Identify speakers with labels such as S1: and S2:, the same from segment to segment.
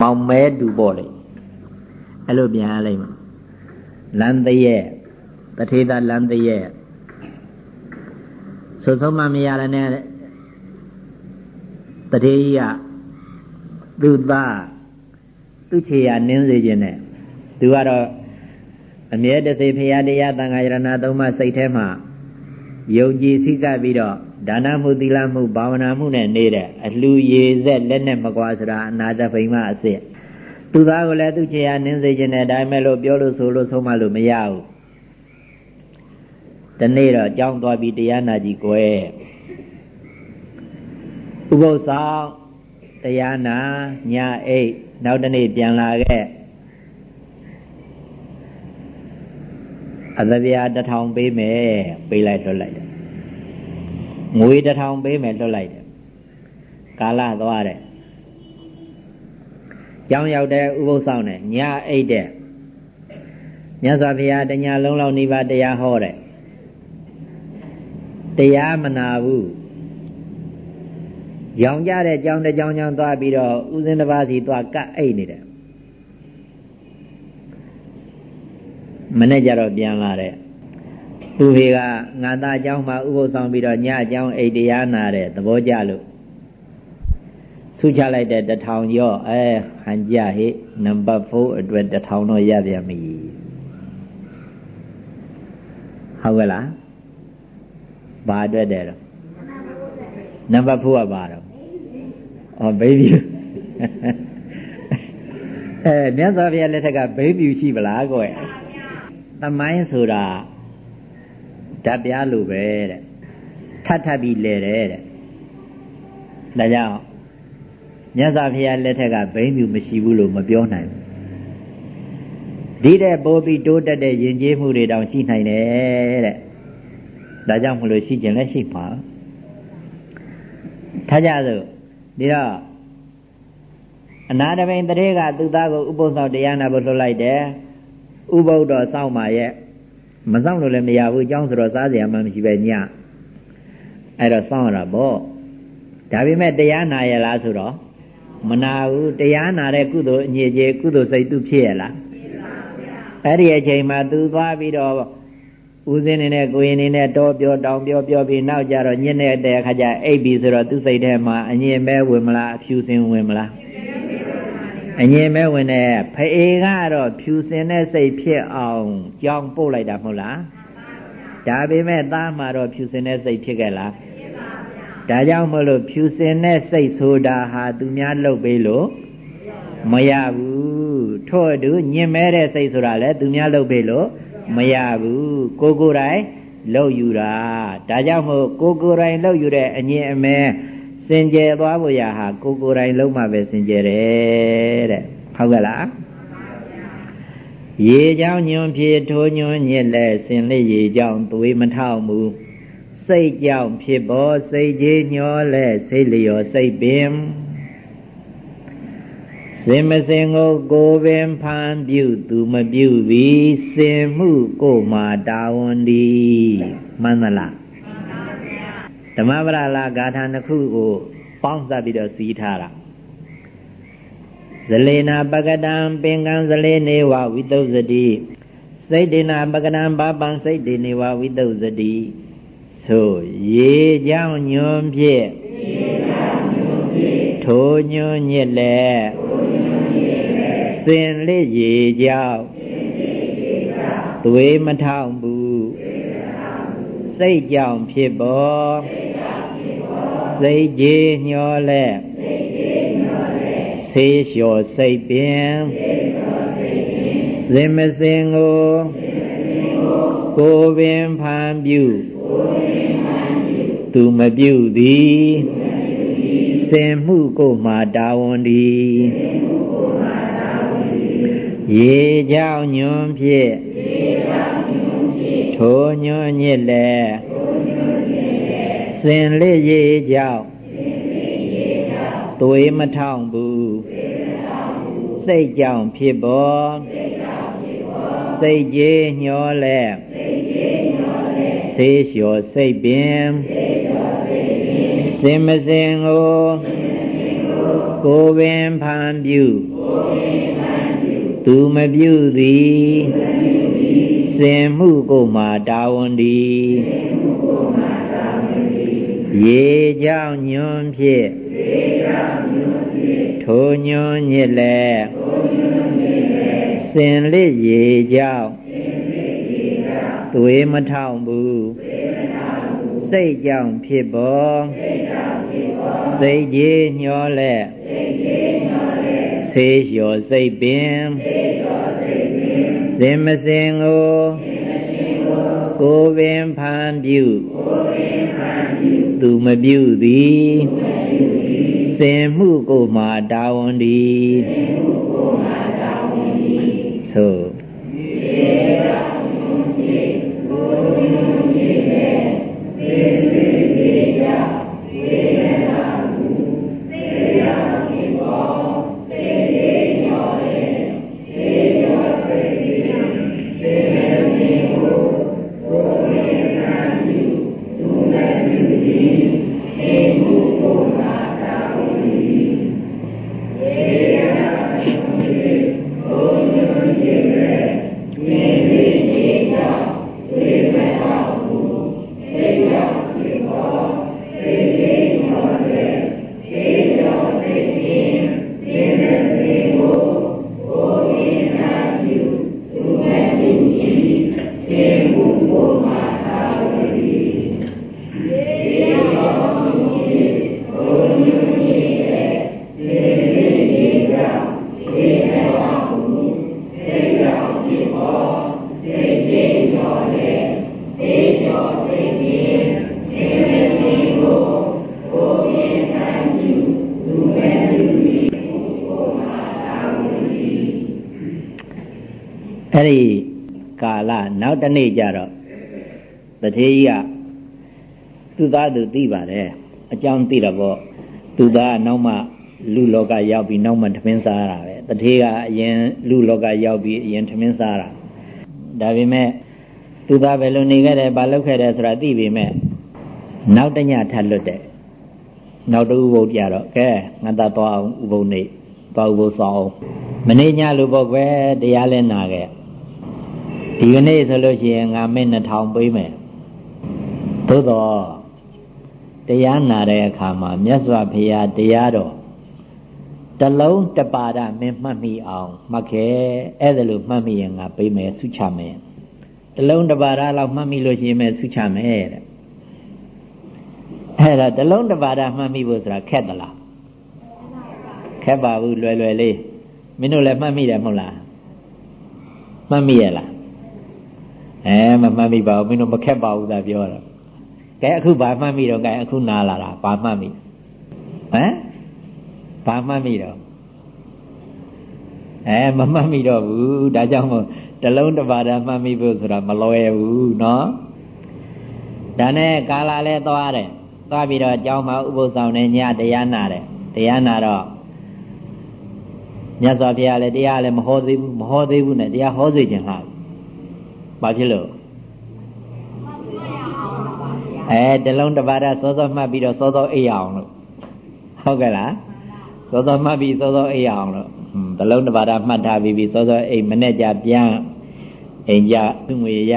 S1: မောင်မဲတူပေါ့လေအဲ့လိုပြန်ရလိုက်မှာလမ်းတရဲ့တထေသာလမ်းတရဲ့ဆိုဆုံးမမရလည်းနဲ့တထေကြီးကသူ့သားသူ့ခြေရနင်းစေခြင်းနဲ့သူကတော့အမြဲတစေဖရာတရားသံဃာယရဏသုံးပါးစိတ်ထဲမှာ ယုံကြည်စိတ်ကပ်ပြီးတော့ဒါနမှုသီလမှုဘာဝနာမှုနဲ့နေတဲ့အလှရေဆက်လက်နဲ့မကွာဆိုတာအနာတပိမအစစ်သူသားကိုလည်းသူ့ခြေရနင်းစေခြင်းနဲ့ဒါပေမဲ့လို့ပြောလို့ဆိုလို့ဆုံးမလို့မရဘူးဒီနေ့တော့ကြောင်းသွားပြီးတရားနာကြည့်ကွယ်ဥပုသ္ဆောင်တရားနာညအိတ်နောက်တနေ့ပြန်လာခဲ့ အသဗျာတထောင်ပေးမယ်ပေးလိုက်လွတ်လိုက်တယ်ငွေတထောင်ပေးမယ်လွတ်လိုက်တယ်ကာလသွားတယ်ကြောင်းရောက်တဲ့ဥပုသ်ဆောင်နဲ့ညအိတ်တဲ့မြတ်စွာဘုရားတညာလုံးလောက်နိဗ္ဗာန်တရားဟောတယ်တရားမနာဘူးရောင်ကြတဲ့ကြောင်းတစ်ကြောင်းကြောင်းသွားပြီးတော့ဥစဉ်တစ်ပါးစီသွားကတ်အိတ်နေတယ် မနေ့ကျတော့ပြန်လာတဲ့သူဖေကငါသားအကြောင်းမှာဥပုသ်ဆောင်ပြီးတော့ညအကြောင်းအိတ်တရားနာတဲ့သဘောကျလို့ဆုချလိုက်တဲ့တထောင်ရော့အဲဟန်ကြဟိနံပါတ်4အတွက်တထောင်တော့ရပြန်ပြီဟုတ်ကဲ့လားဘာအတွက်တဲ့တော့နံပါတ်4ကဘာတော့ဩဘိဗီအဲမြတ်စွာဘုရားလက်ထက်ကဘိဗီရှိပလားကိုယ် သမိုင်းဆိုတာဓာတ်ပြားလိုပဲတဲ့ထပ်ထပ်ပြီးလဲတယ်တဲ့ဒါကြောင့်မြတ်စွာဘုရားလက်ထက်ကဘိန်းမြူမရှိဘူးလို့မပြောနိုင်ဘူးဒီတဲ့ပိုးပြီးတိုးတက်တဲ့ယဉ်ကျေးမှုတွေတောင်ရှိနိုင်တယ်တဲ့ဒါကြောင့်မလို့ရှိကျင်လည်းရှိပါထားကြစို့ဒီတော့အနာတပိန်တရေကသူ့သားကိုဥပုသ္စောတရားနာဖို့လွှတ်လိုက်တယ် ဥပုဒ္တော်စောင့်ပါရဲ့မစောင့်လို့လည်းမရဘူးအကြောင်းဆိုတော့စားစရာမှမရှိပဲညအဲ့တော့စောင့်ရတာပေါ့ဒါပေမဲ့တရားနာရလားဆိုတော့မနာဘူးတရားနာတဲ့ကုသိုလ်အညစ်အကြေးကုသိုလ်စိတ်သူဖြစ်ရလားအဲ့ဒီအချိန်မှာသူသွားပြီးတော့ဦးစင်းနေနဲ့ကိုရင်နေနဲ့တောပြောတောင်ပြောပြောပြီးနောက်ကြတော့ညစ်နေတဲ့အခါကျအိပ်ပြီဆိုတော့သူ့စိတ်ထဲမှာအငြင်းမဲဝင်မလားအဖြူစင်ဝင်မလား အငြင်းမဲဝင်တဲ့ဖအေကတော့ဖြူစင်တဲ့စိတ်ဖြစ်အောင်ကြောင်းပို့လိုက်တာမဟုတ်လားဒါပေမဲ့သားမှာတော့ဖြူစင်တဲ့စိတ်ဖြစ်ခဲ့လားဒါကြောင့်မလို့ဖြူစင်တဲ့စိတ်ဆိုတာဟာသူများလှုပ်ပေးလို့မရဘူးထို့အတူညင်မဲတဲ့စိတ်ဆိုတာလည်းသူများလှုပ်ပေးလို့မရဘူးကိုကိုယ်တိုင်လှုပ်ယူတာဒါကြောင့်မို့ကိုကိုယ်တိုင်လှုပ်ယူတဲ့အငြင်းအမဲ စင်ကြယ်သွားဖို့ရဟာကိုကိုယ်တိုင်လုံးမှပဲစင်ကြယ်တယ်တဲ့ဟုတ်ကဲ့လားရေကြောင့်ညွန်ဖြေထိုးညွန်ညစ်လဲစင်လေးရေကြောင့်သွေးမထောက်မူစိတ်ကြောင့်ဖြစ်ပေါ်စိတ်ကြီးညောလဲစိတ်လျော်စိတ်ပင်စင်မစင်ကိုကိုပင်ဖန်ပြုသူမပြုသည်စင်မှုကိုမာတာဝန်ဒီမှန်သလား ဓမ္မပရလာဂါထာနှစ်ခုကိုပေါင်းစပ်ပြီးတော့စီးထားတာဇလေနာပကတံပင်ကံဇလေနေဝဝိတုဇတိစိတ်တေနာပကတံဘာပံစိတ်တေနေဝဝိတုဇတိဆိုရေကြောင့်ညွန်ဖြင့်ထိုညွန်ညစ်လဲစင်လေးရေကြောင့်သွေးမထောင်ဘူးစိတ်ကြောင့်ဖြစ်ပေါ် စိတ်ကြီးညှောလဲဆေးလျှော်စိတ်ပင်စင်မစင်ကိုကိုပင်ဖန်ပြုသူမပြုသည်စင်မှုကိုမှတာဝန်သည်ရေကြောင့်ညွန်ဖြင့်ထိုညွန်ညစ်လဲ စင်လေးရေကြောင့်သွေးမထောင်ဘူးစိတ်ကြောင့်ဖြစ်ပေါ်စိတ်ကြီးညှောလဲဆေးလျှော်စိတ်ပင်စင်မစင်ကိုကိုပင်ဖန်ပြုသူမပြုသည်စင်မှုကိုမှတာဝန်သည် ရေကြောင့်ညွန်ဖြင့်ထိုညွန်ညစ်လဲစင်လစ်ရေကြောင့်သွေးမထောင်ဘူးစိတ်ကြောင့်ဖြစ်ပေါ်စိတ်ကြီးညှောလဲဆေးလျော်စိတ်ပင်စင်မစင်ကို ကိုပင်ဖန်ပြုသူမပြုသည်စင်မှုကိုမှတာဝန်သည်သို့အဲ့ တနေ့ကျတော့တထေးကြီးကသူ့သားသူသိပါတယ်အကြောင်းသိတော့ပေါ့သူသားကနောက်မှလူလောကရောက်ပြီးနောက်မှထမင်းစားရတာပဲတထေးကအရင်လူလောကရောက်ပြီးအရင်ထမင်းစားတာဒါပေမဲ့သူသားဘယ်လိုနေခဲ့တယ်ဘာလုပ်ခဲ့တယ်ဆိုတာသိပေမဲ့နောက်တညထပ်လွတ်တယ်နောက်တူဥပုပ်ကြတော့ကဲငါသားသွားအောင်ဥပုပ်နေသွားဥပုပ်ဆောင်အောင်မနေညလို့ပေါ့ကွယ်တရားလဲနာခဲ့ ဒီကနေ့ဆိုလို့ရှိရင်ငါမင်း2000ပေးမယ်သို့တော့တရားနာတဲ့အခါမှာမြတ်စွာဘုရားတရားတော်တလုံးတပါဒမင်းမှတ်မိအောင်မှတ်ခဲ့အဲ့ဒါလို့မှတ်မိရင်ငါပေးမယ်ဆုချမယ်တလုံးတပါဒလောက်မှတ်မိလို့ရှိရင်ဆုချမယ်တဲ့အဲ့ဒါတလုံးတပါဒမှတ်မိဖို့ဆိုတာခက်သလားခက်ပါဘူးလွယ်လွယ်လေးမင်းတို့လည်းမှတ်မိတယ်မဟုတ်လားမှတ်မိရလား အဲမမှတ်မိပါဘူးမင်းတို့မခက်ပါဘူးသာပြောတော့ကဲအခုဘာမှတ်မိတော့ကဲအခုနားလာတာဘာမှတ်မိဟမ်ဘာမှတ်မိတော့အဲမမှတ်မိတော့ဘူးဒါကြောင့်မို့တလုံးတစ်ပါးတည်းမှတ်မိဖို့ဆိုတာမလွယ်ဘူးเนาะဒါနဲ့ကာလာလဲသွားတယ်သွားပြီးတော့အကြောင်းမှာဥပုသ်ဆောင်နေညတရားနာတယ်တရားနာတော့မြတ်စွာဘုရားလည်းတရားလည်းမဟောသေးဘူးမဟောသေးဘူးနဲ့တရားဟောစေခြင်းဟာ ဘာဖြစ်လို့အဲတလုံးတစ်ပါးတည်းစောစောမှတ်ပြီးတော့စောစောအိပ်အောင်လို့ဟုတ်ကဲ့လားစောစောမှတ်ပြီးစောစောအိပ်အောင်လို့တလုံးတစ်ပါးတည်းမှတ်ထားပြီးပြီးစောစောအိပ်မနဲ့ကြပြန်အိမ်ကြသူ့ငွေရ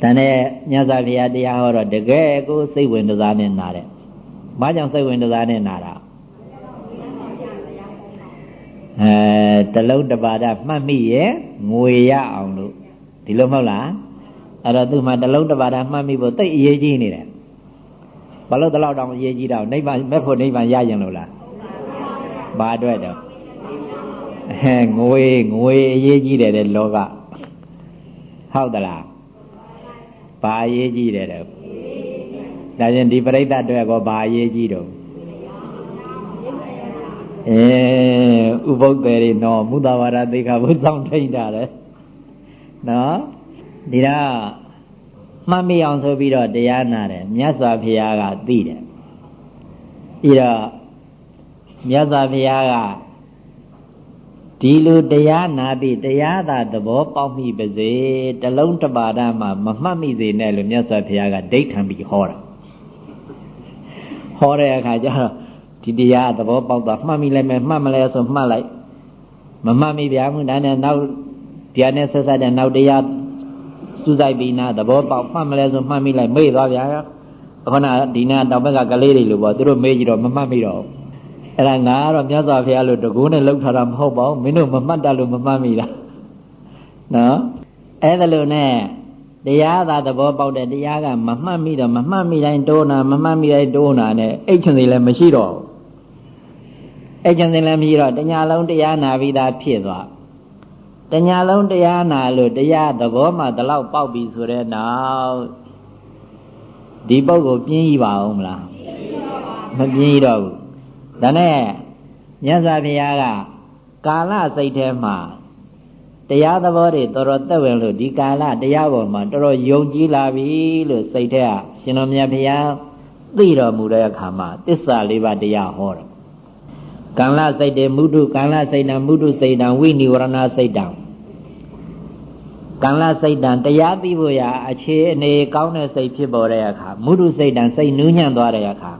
S1: တန်တဲ့မြတ်စွာဘုရားတရားဟောတော့တကယ်ကိုစိတ်ဝင်စားနဲ့နာတယ်။ဘာကြောင့်စိတ်ဝင်စားနဲ့နာတာအဲတလုံးတစ်ပါးတည်းမှတ်မိရဲ့ငွေရအောင်လို့ ဒီလိုမဟုတ်လားအဲ့တော့သူ့မှာတလုံးတစ်ပါးတာမှတ်မိဖို့တိတ်အရေးကြီးနေတယ်ဘာလို့တလောက်တောင်အရေးကြီးတော့နိဗ္ဗာန်မဲ့ဖို့နိဗ္ဗာန်ရရင်လို့လားဘာအတွက်တော့အဲငွေငွေအရေးကြီးတယ်တဲ့လောကဟုတ်သလားဘာအရေးကြီးတယ်တော့ဒါချင်းဒီပရိသတ်တွေကောဘာအရေးကြီးတော့အဲဥပုပ်တယ်တွေနော်မုဒ္ဒဝါဒသိက္ခာဘုစောင့်ထိန်တာလေ နော်ဒီတော့မှတ်မိအောင်ဆိုပြီးတော့တရားနာတယ်မြတ်စွာဘုရားကသိတယ်ပြီးတော့မြတ်စွာဘုရားကဒီလိုတရားနာပြီးတရားသာသဘောပေါက်မိပါစေတလုံးတပါဒမှမမှတ်မိစေနဲ့လို့မြတ်စွာဘုရားကဒိဋ္ဌံပြီးဟောတာဟောတဲ့အခါကျတော့ဒီတရားသဘောပေါက်သွားမှတ်မိလိုက်မယ်မှတ်မလဲဆိုမှတ်လိုက်မမှတ်မိဗျာမှုဒါနဲ့နောက် တရားနဲ့ဆက်ဆက်တဲ့နောက်တရားစူးစိုက်ပြီးနာသဘောပေါက်မှတ်မလဲဆိုမှတ်မိလိုက်မေ့သွားဗျာခုနဒီနာတောင်ဘက်ကကလေးတွေလို့ပေါ့သူတို့မေ့ကြည့်တော့မမှတ်မိတော့အဲ့ဒါငါကတော့မြတ်စွာဘုရားလို့တကူနဲ့လှုပ်ထားတာမဟုတ်ပါဘူးမင်းတို့မမှတ်တတ်လို့မမှတ်မိတာနော်အဲ့ဒါလို့နဲ့တရားသာသဘောပေါက်တဲ့တရားကမမှတ်မိတော့မမှတ်မိတိုင်းတိုးနာမမှတ်မိတိုင်းတိုးနာနဲ့အိတ်ချင်စီလည်းမရှိတော့အိတ်ချင်စီလည်းမရှိတော့တညာလုံးတရားနာပြီးသားဖြစ်သွား တညာလုံးတရားနာလို့တရားသဘောမှဒီလောက်ပေါက်ပြီဆိုတဲ့နောက်ဒီပုဂ္ဂိုလ်ပြင်းကြီးပါအောင်မလားမပြင်းကြီးတော့ဘူးဒါနဲ့မြတ်စွာဘုရားကကာလစိတ်ထဲမှာတရားသဘောတွေတော်တော်သက်ဝင်လို့ဒီကာလတရားပေါ်မှာတော်တော်ယုံကြည်လာပြီလို့စိတ်ထဲကရှင်တော်မြတ်ဘုရားသိတော်မူတဲ့အခါမှာတစ္ဆာလေးပါးတရားဟောတယ် ကံလစိတ်တေမုဒုကံလစိတ်တံမုဒုစိတ်တံဝိနိဝရဏစိတ်တံကံလစိတ်တံတရားသိဖို့ရာအခြေအနေကောင်းတဲ့စိတ်ဖြစ်ပေါ်တဲ့အခါမုဒုစိတ်တံစိတ်နူးညံ့သွားတဲ့အခါ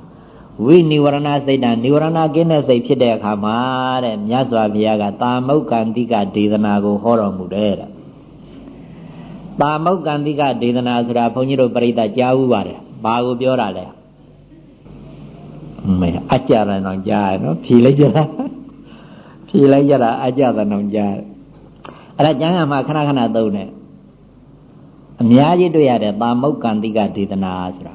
S1: ဝိနိဝရဏစိတ်တံနိဝရဏကင်းတဲ့စိတ်ဖြစ်တဲ့အခါမှာတဲ့မြတ်စွာဘုရားကတာမုတ်ကံတိကဒေသနာကိုဟောတော်မူတယ်တဲ့တာမုတ်ကံတိကဒေသနာဆိုတာဘုန်းကြီးတို့ပြိဿကြားဥပါတယ်ဘာကိုပြောတာလဲ မဲအကြရနောင်ကြားရနော်ဖြေလိုက်ကြတာဖြေလိုက်ကြတာအကြရနောင်ကြားအဲ့ဒါကျမ်းဂန်မှာခဏခဏသုံးတယ်အများကြီးတွေ့ရတဲ့တာမုတ်ကံတိကဒေသနာဆိုတာ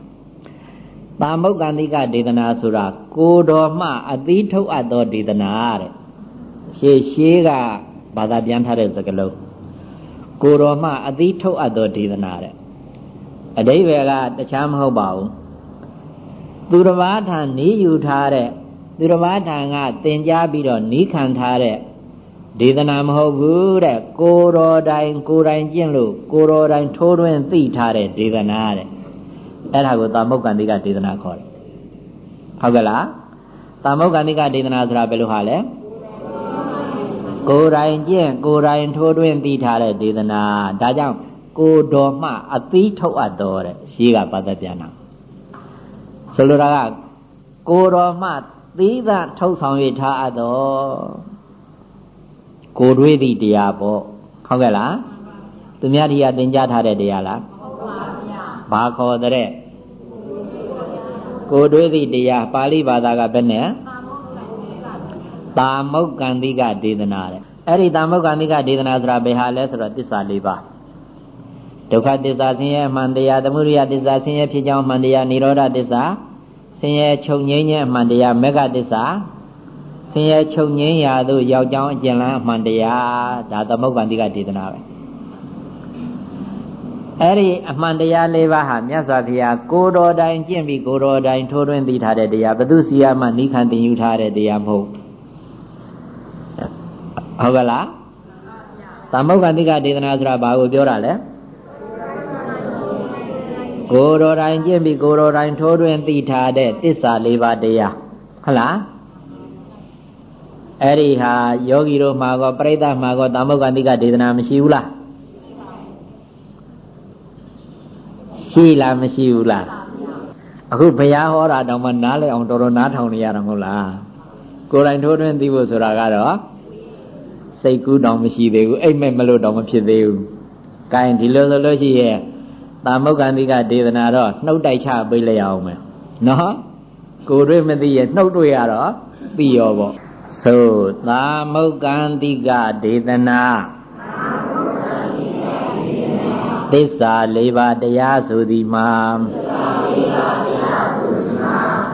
S1: တာမုတ်ကံတိကဒေသနာဆိုတာကိုတော်မှအသီးထုတ်အပ်သောဒေသနာတဲ့ရှေးရှေးကဘာသာပြန်ထားတဲ့စကားလုံးကိုတော်မှအသီးထုတ်အပ်သောဒေသနာတဲ့အတိဘယ်ကတခြားမဟုတ်ပါဘူး သူတစ်ပါးထံနီးယူထားတဲ့သူတစ်ပါးထံကသင်ကြားပြီးတော့နီးခံထားတဲ့ဒေသနာမဟုတ်ဘူးတဲ့ကိုတော်တိုင်ကိုတိုင်ကျင့်လို့ကိုတော်တိုင်ထိုးတွင်းသိထားတဲ့ဒေသနာတဲ့အဲ့ဒါကိုသမုတ်ကန္တိကဒေသနာခေါ်တယ်ဟုတ်ကဲ့လားသမုတ်ကန္တိကဒေသနာဆိုတာဘယ်လိုဟာလဲကိုယ်တိုင်ကျင့်ကိုယ်တိုင်ထိုးတွင်းသိထားတဲ့ဒေသနာဒါကြောင့်ကိုတော်မှအသီးထုတ်အပ်တော်တဲ့ရှိကပတ်သက်ပြန်တာ ဆိုလိုတာကကိုတော်မှသီးသထုတ်ဆောင်၍ထားအပ်တော်ကိုတွေးသည့်တရားပေါ့ဟုတ်ကဲ့လားသူများဒီကသင်ကြားထားတဲ့တရားလားဟုတ်ပါဗျာဘာခေါ်တဲ့ကိုတွေးသည့်တရားပါဠိဘာသာကဘယ်နဲ့တာမုတ်ကံတိကဒေသနာတဲ့အဲ့ဒီတာမုတ်ကံတိကဒေသနာဆိုတာဘယ်ဟာလဲဆိုတော့တစ္ဆာ၄ပါးဒုက္ခသစ္စာဆင်းရဲအမှန်တရားသမုဒိယသစ္စာဆင်းရဲဖြစ်ကြောင်းအမှန်တရားនិရောဓသစ္စာ ဆင်းရဲချုပ်ငြိမ်းခြင်းအမှန်တရားမေဃသစ္စာဆင်းရဲချုပ်ငြိမ်းရာသို့ရောက်ကြောင်းအကျဉ်းလန်းအမှန်တရားဒါသမုတ်ကံတိကဒေသနာပဲအဲ့ဒီအမှန်တရား၄ပါးဟာမြတ်စွာဘုရားကိုတော်တိုင်ကျင့်ပြီးကိုတော်တိုင်ထိုးထွင်းသိထားတဲ့တရားဘသူစီယမှနိခံတင်ယူထားတဲ့တရားမဟုတ်ဟုတ်ကလားသမုတ်ကတိကဒေသနာဆိုတာဘာကိုပြောတာလဲ ကိုတော်တိုင်ကျင့်ပြီးကိုတော်တိုင်ထိုးထွင်းသိထားတဲ့တစ္ဆာ၄ပါးတရားဟုတ်လားအဲ့ဒီဟာယောဂီတို့မှာကောပြိဿမှာကောသမုတ်ကတိကဒေသနာမရှိဘူးလားရှိလားမရှိဘူးလားအခုဘုရားဟောတာတောင်မှနားလည်အောင်တော်တော်နားထောင်နေရတာမဟုတ်လားကိုယ်တိုင်ထိုးထွင်းသိဖို့ဆိုတာကတော့စိတ်ကူးတောင်မရှိသေးဘူးအိတ်မက်မလို့တောင်မဖြစ်သေးဘူး။ကိုင်းဒီလိုဆိုလို့ရှိရဲ့ တာမုတ်ကန္တိကဒေသနာတော့နှုတ်တိုက်ချပေးလိုက်အောင်မယ်။နော်။ကိုယ်တွေ့မသိရဲ့နှုတ်တွေ့ရတော့သိရောပေါ့။သို့သာမုတ်ကန္တိကဒေသနာသစ္စာလေးပါးတရားဆိုသည်မှာ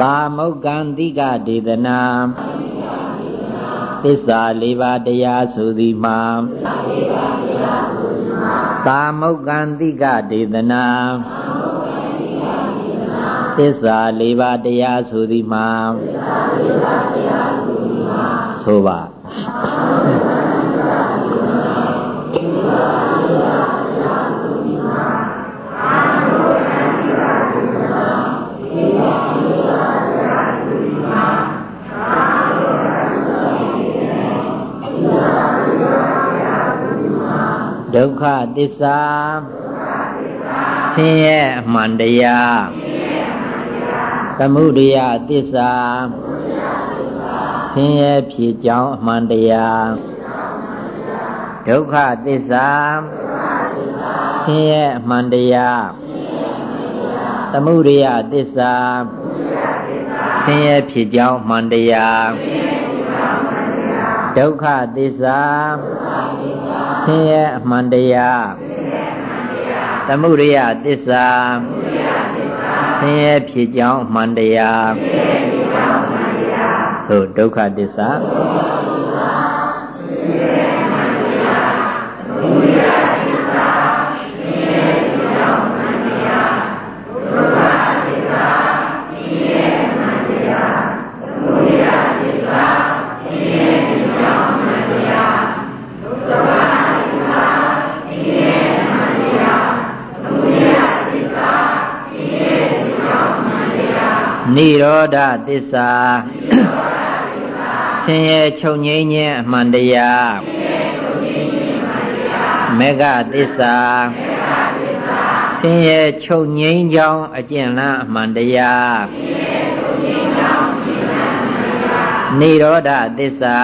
S1: သာမုတ်ကန္တိကဒေသနာသစ္စာလေးပါးတရားဆိုသည်မှာသာမုတ် ကန္တိကဒေသနာသစ္စာလေးပါးတရားဆိုသည်မှာဆိုပါ က္ခသစ္စာဆင်းရဲအမှန်တရားသမုဒယသစ္စာဆင်းရဲဖြစ်ကြောင်းအမှန်တရားဒုက္ခသစ္စာဆင်းရဲအမှန်တရားသမုဒယသစ္စာဆင်းရဲဖြစ်ကြောင်းမှန်တရား ဒုက္ခသစ္စာဆင်းရဲအမှန်တရားသမုဒယသစ္စာဆင်းရဲဖြစ်ကြောင်းမှန်တရားဆိုဒုက္ခသစ္စာ နိရောဓသစ္စာဆင်းရဲချုပ်ငြိမ်းခြင်းအမှန်တရားမေဃသစ္စာဆင်းရဲချုပ်ငြိမ်းကြောင်းအကျင့်လန်းအမှန်တရားနိရောဓသစ္စာ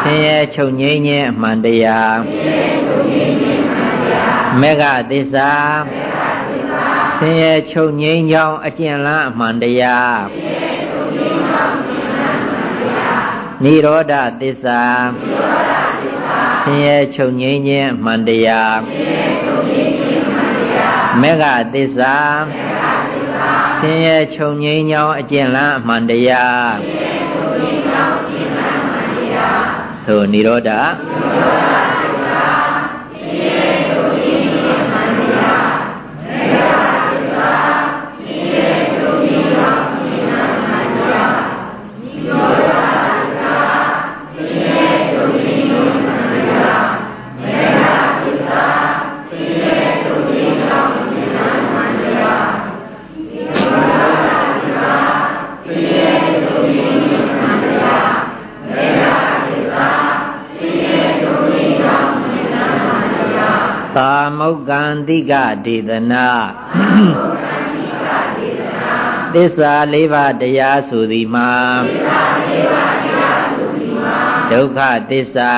S1: ဆင်းရဲချုပ်ငြိမ်းခြင်းအမှန်တရားမေဃသစ္စာ ဆင်းရဲချုပ်ငြိမ်းကြောင်းအကျင့်လန်းအမှန်တရားနိရောဓသစ္စာဆင်းရဲချုပ်ငြိမ်းခြင်းအမှန်တရားမေဃသစ္စာဆင်းရဲချုပ်ငြိမ်းကြောင်းအကျင့်လန်းအမှန်တရားဆိုနိရောဓ သာမုတ်ကံတိကဒေသနာသစ္စာလေးပါးတရားဆိုသည်မှာဒုက္ခသစ္စာ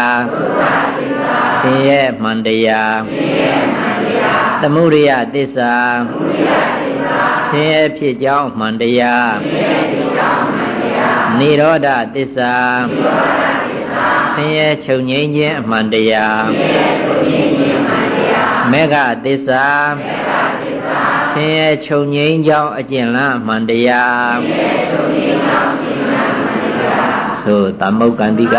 S1: ဆင်းရဲမှန်တရားသမုဒယသစ္စာဆင်းရဲဖြစ်ကြောင်းမှန်တရားနိရောဓသစ္စာဆင်းရဲချုပ်ငြိမ်းခြင်းအမှန်တရား မေဃသစ္စာဆင်းရဲချုပ်ငြိမ်းကြောင်းအကျင့်လန်းအမှန်တရားဆိုသမုတ်ကံတိက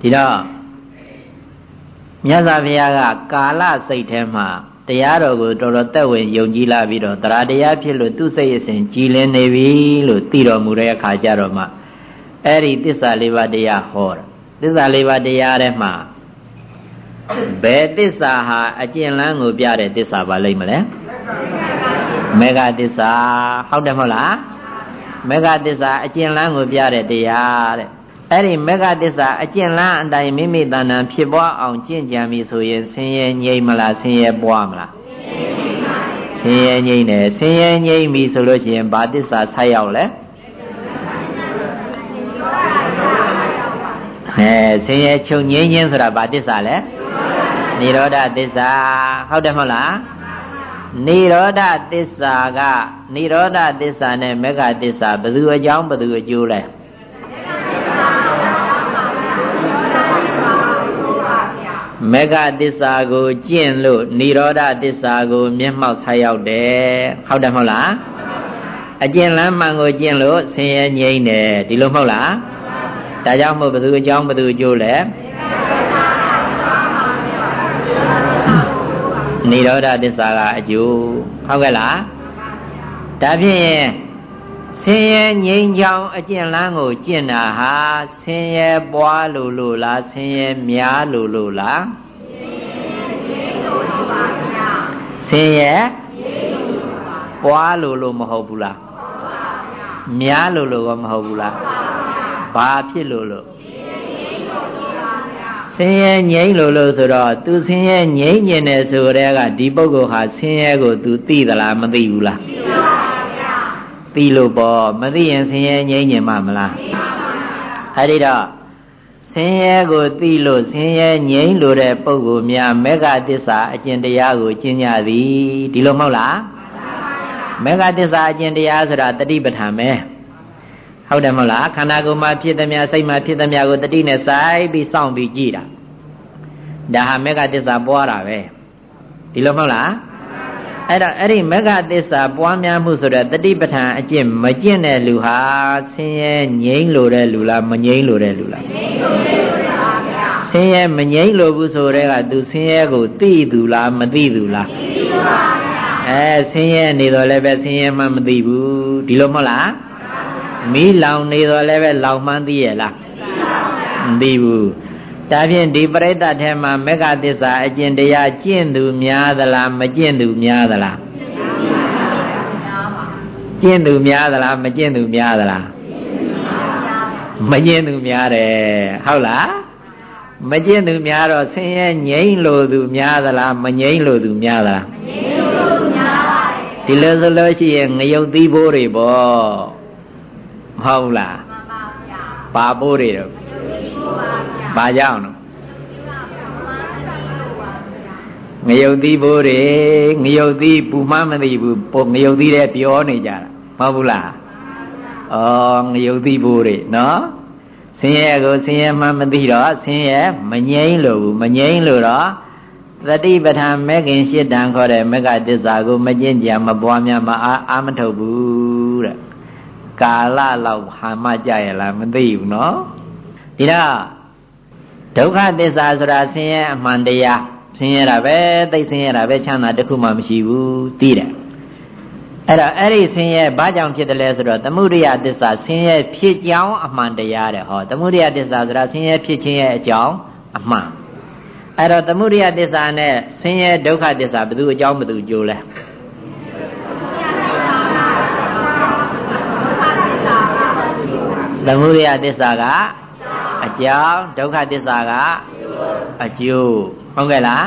S1: ဒီတော့မြတ်စွာဘုရားကကာလစိတ်ထဲမှာတရားတော်ကိုတော်တော်သက်ဝင်ယုံကြည်လာပြီးတော့တရားတရားဖြစ်လို့သူ့စိတ်အစဉ်ကြည်လင်းနေပြီလို့သိတော်မူတဲ့အခါကျတော့မှအဲ့ဒီသစ္စာလေးပါးတရားဟောတာသစ္စာလေးပါးတရားထဲမှာဘယ်သစ္စာဟာအကျဉ်းလန်းကိုပြတဲ့သစ္စာပါလိမ့်မလဲမေဃသစ္စာဟုတ်တယ်မဟုတ်လားမေဃသစ္စာအကျဉ်းလန်းကိုပြတဲ့တရားတဲ့ အဲ့ဒီမေဃသစ္စာအကျင့်လန်းအတိုင်းမိမိတဏ္ဍာဖြစ်ပွားအောင်ကျင့်ကြံပြီဆိုရင်ဆင်းရဲငြိမ့်မလားဆင်းရဲပွားမလားဆဆင်းရဲငြိမ့်တယ်ဆင်းရဲငြိမ့်ပြီဆိုလို့ရှိရင်ဘာသစ္စာဆက်ရောက်လဲအဲဆင်းရဲချုပ်ငြိမ့်ခြင်းဆိုတာဘာသစ္စာလဲနိရောဓသစ္စာဟုတ်တယ်မဟုတ်လားနိရောဓသစ္စာကနိရောဓသစ္စာနဲ့မေဃသစ္စာဘယ်သူအကြောင်းဘယ်သူအကျိုးလဲ မေဃသစ္စာကိုကျင့်လို့និရောဓသစ္စာကို မျက်မှောက်ဆက်ရောက်တယ်ဟုတ်တယ်မဟုတ်လားအကျင့်လမ်းမှန်ကိုကျင့်လို့ဆင်းရဲငြိမ့်တယ်ဒီလိုမဟုတ်လားဒါကြောင့်မို့ဘယ်သူအကြောင်းဘယ်သူအကျိုးလဲនិရောဓသစ္စာကအကျိုးဟုတ်ကဲ့လားဒါဖြင့် ဆင်းရဲငြိမ်းချောင်းအကျင့်လန်းကိုကျင့်တာဟာဆင်းရဲပွားလို့လို့လားဆင်းရဲများလို့လို့လားဆင်းရဲပွားလို့လို့မဟုတ်ဘူးလားများလို့လို့ကမဟုတ်ဘူးလားဘာဖြစ်လို့လို့ဆင်းရဲငြိမ့်လို့လို့ဆိုတော့သူဆင်းရဲငြိမ့်ကျင်တယ်ဆိုတဲ့ကဒီပုဂ္ဂိုလ်ဟာဆင်းရဲကို तू သိသလားမသိဘူးလားသိပါဗျာ သိလို့ပေါ့မသိရင်ဆင်းရဲငြိမ့်ကျင်မှာမလားသိပါဗျာအဲဒီတော့ဆင်းရဲကိုသိလို့ဆင်းရဲငြိမ့်လို့တဲ့ပုဂ္ဂိုလ်များမေဃသစ္စာအကျင့်တရားကိုကျင့်ကြသည်ဒီလိုမဟုတ်လားမေဃသစ္စာအကျင့်တရားဆိုတာတတိပဋ္ဌာန်ပဲဟုတ်တယ်မဟုတ်လားခန္ဓာကိုယ်မှာဖြစ်သမျှစိတ်မှာဖြစ်သမျှကိုတတိနဲ့စိုက်ပြီးစောင့်ပြီးကြည့်တာဒါဟာမေဃသစ္စာပွားတာပဲဒီလိုမဟုတ်လား အဲ့တော့အဲ့ဒီမေဃသစ္စာပွားများမှုဆိုတဲ့တတိပဋ္ဌာန်အကျင့်မကျင့်တဲ့လူဟာဆင်းရဲငြိမ့်လို့တဲ့လူလားမငြိမ့်လို့တဲ့လူလားငြိမ့်လို့တဲ့လူပါဗျာဆင်းရဲမငြိမ့်လို့ဘူးဆိုတဲ့ကသူဆင်းရဲကိုသိသူလားမသိသူလားသိပါဗျာအဲဆင်းရဲနေတော့လည်းပဲဆင်းရဲမှမသိဘူးဒီလိုမဟုတ်လားမီးလောင်နေတော့လည်းပဲလောင်မှန်းသိရဲ့လားမသိဘူး ဒါဖြင့်ဒီပရိသတ်ထဲမှာမေဃသစ္စာအကျင့်တရားကျင့်သူများသလားမကျင့်သူများသလားကျင့်သူများသလားမကျင့်သူများသလားမကျင့်သူများတယ်ဟုတ်လားမကျင့်သူများတော့ဆင်းရဲငြိမ့်လို့သူများသလားမငြိမ့်လို့သူများသလားမငြိမ့်လို့သူများပါတယ်ဒီလိုဆိုလို့ရှိရင်ငရုတ်သီးဘိုးတွေပေါ့ဟုတ်လားမှန်ပါဗျာဘာပိုးတွေတော့ဘာ ကြောင့်တော့ငရုတ်သီးဘိုးတွေငရုတ်သီးပူမှမသိဘူးပုံငရုတ်သီးတဲ့ပြောနေကြတာမဟုတ်ဘူးလားဩငရုတ်သီးဘိုးတွေနော်ဆင်းရဲကိုဆင်းရဲမှမသိတော့ဆင်းရဲမငြိမ့်လို့ဘူးမငြိမ့်လို့တော့သတိပဋ္ဌာန်မဲခင်ရှစ်တန်ခေါ်တဲ့မကတစ္ဆာကိုမကျင့်ကြံမပွားများမအားအာမထုတ်ဘူးတဲ့ကာလလောက်ဟာမှကြရလားမသိဘူးနော်ဒီတော့ ဒုက္ခသစ္စာဆိုတာဆင်းရဲအမှန်တရားဆင်းရဲတာပဲသိဆင်းရဲတာပဲချမ်းသာတခုမှမရှိဘူးသိတယ်အဲ့တော့အဲ့ဒီဆင်းရဲဘာကြောင့်ဖြစ်တယ်လဲဆိုတော့သမုဒိယသစ္စာဆင်းရဲဖြစ်ကြောင်းအမှန်တရားတဲ့ဟောသမုဒိယသစ္စာဆိုတာဆင်းရဲဖြစ်ခြင်းရဲ့အကြောင်းအမှန်အဲ့တော့သမုဒိယသစ္စာနဲ့ဆင်းရဲဒုက္ခသစ္စာဘယ်သူအကြောင်းဘယ်သူအကျိုးလဲသမုဒယသစ္စာက အကြောင်းဒုက္ခသစ္စာကအကျိုးဟုတ်ကဲ့လား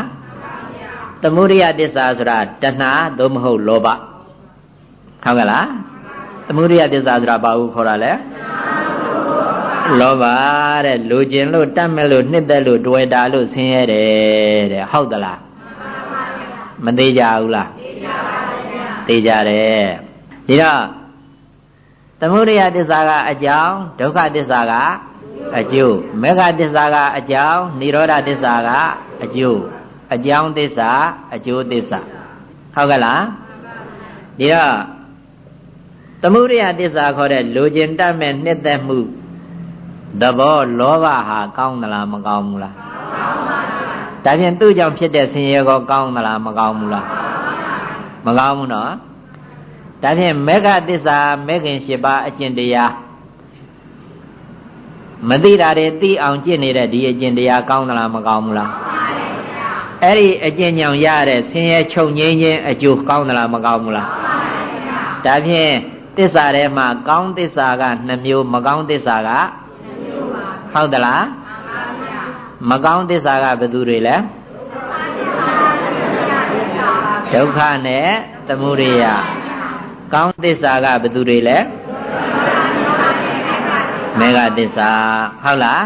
S1: သမုဒယသစ္စာဆိုတာတဏှာသို့မဟုတ်လောဘဟုတ်ကဲ့လားသမုဒယသစ္စာဆိုတာဘာကိုခေါ်တာလဲလောဘတဲ့လူကျင်လို့တတ်မဲ့လို့နှစ်သက်လို့တွေ့တာလို့ဆင်းရဲတယ်တဲ့ဟုတ်သလားမသေးကြဘူးလားသိကြပါဗျာသိကြတယ်ဒီတော့သမုဒယသစ္စာကအကြောင်းဒုက္ခသစ္စာက အကျိုးမေဃသစ္စာကအကြောင်းនិရောဓသစ္စာကအကျိုးအကြောင်းသစ္စာအကျိုးသစ္စာဟုတ်ကဲ့လားဒီတော့သမုဒယသစ္စာခေါ်တဲ့လူကျင်တတ်မဲ့နှစ်သက်မှုသဘောလောဘဟာကောင်းသလားမကောင်းဘူးလားကောင်းပါဘူးဒါဖြင့်သူ့ကြောင့်ဖြစ်တဲ့ဆင်းရဲကောကောင်းသလားမကောင်းဘူးလားမကောင်းဘူးနော်ဒါဖြင့်မေဃသစ္စာမေခင်၈ပါးအကျင့်တရား မသိတာတွေသိအောင်ကျင့်နေတဲ့ဒီအကျင့်တရားကောင်းသလားမကောင်းဘူးလားအဲ့ဒီအကျင့်ကြောင့်ရတဲ့ဆင်းရဲချုပ်ငြိမ်းခြင်းအကျိုးကောင်းသလားမကောင်းဘူးလားဒါဖြင့်သစ္စာထဲမှာကောင်းသစ္စာက2မျိုးမကောင်းသစ္စာက2မျိုးပါဟုတ်သလားမကောင်းသစ္စာကဘယ်သူတွေလဲဒုက္ခနဲ့သမုဒိယကောင်းသစ္စာကဘယ်သူတွေလဲ မေဃသစ္စာဟုတ်လား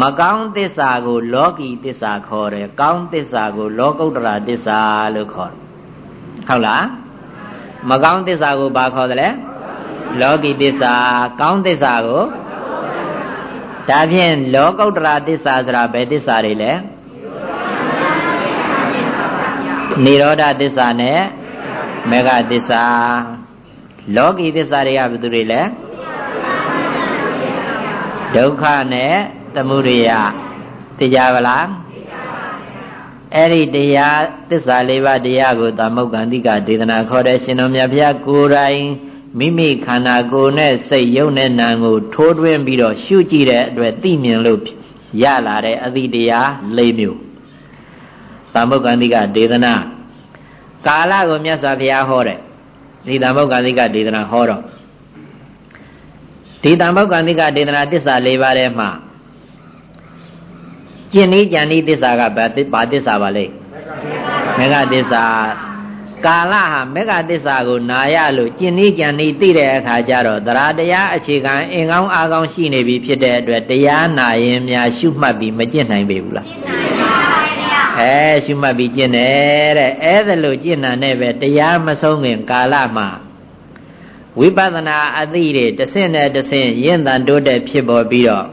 S1: မကောင်းသစ္စာကို လောကီသစ္စာခေါ်တယ်ကောင်းသစ္စာကို လောကုတ္တရာသစ္စာလို့ခေါ်တယ်ဟုတ်လားမကောင်းသစ္စာကိုဘာခေါ်တယ်လဲလောကီသစ္စာကောင်းသစ္စာကိုဒါဖြင့်လောကုတ္တရာသစ္စာဆိုတာဘယ်သစ္စာတွေလဲနိရောဓသစ္စာနဲ့မေဃသစ္စာလောကီသစ္စာတွေကဘယ်သူတွေလဲ ဒုက္ခနဲ့သမုဒယသိကြပါလားအဲ့ဒီတရားသစ္စာလေးပါးတရားကိုသမုတ်ကန္တိကဒေသနာခေါ်တဲ့ရှင်တော်မြတ်ဘုရားကိုယ်တိုင်မိမိခန္ဓာကိုယ်နဲ့စိတ်ယုံနဲ့နာကို ထိုးထွင်းပြီးတော့ရှုကြည့်တဲ့အတွက်သိမြင်လို့ရလာတဲ့အသည့်တရား၄မျိုးသမုတ်ကန္တိကဒေသနာကာလကိုမြတ်စွာဘုရားဟောတဲ့ဒီသမုတ်ကန္တိကဒေသနာဟောတော့ ဒီသမုတ်ကန္တိကဒေသနာတစ္ဆာ၄ပါးထဲမှာကျင့်ဤကြံဤသစ္စာကဘာသစ္စာပါလဲမေဃသစ္စာကာလဟာမေဃသစ္စာကိုနာရလို့ကျင့်ဤကြံဤသိတဲ့အခါကျတော့တရားတရားအခြေခံအင်ကောင်းအားကောင်းရှိနေပြီဖြစ်တဲ့အတွက်တရားနာရင်များရှုမှတ်ပြီးမကျင့်နိုင်ပေဘူးလားအဲရှုမှတ်ပြီးကျင့်တယ်တဲ့အဲဒါလို့ကျင့်တာနဲ့ပဲတရားမဆုံးခင်ကာလမှာ ဝိပဿနာအသိတွေတစ်ဆင့်နဲ့တစ်ဆင့်ရင့်တန်တိုးတက်ဖြစ်ပေါ်ပြီးတော့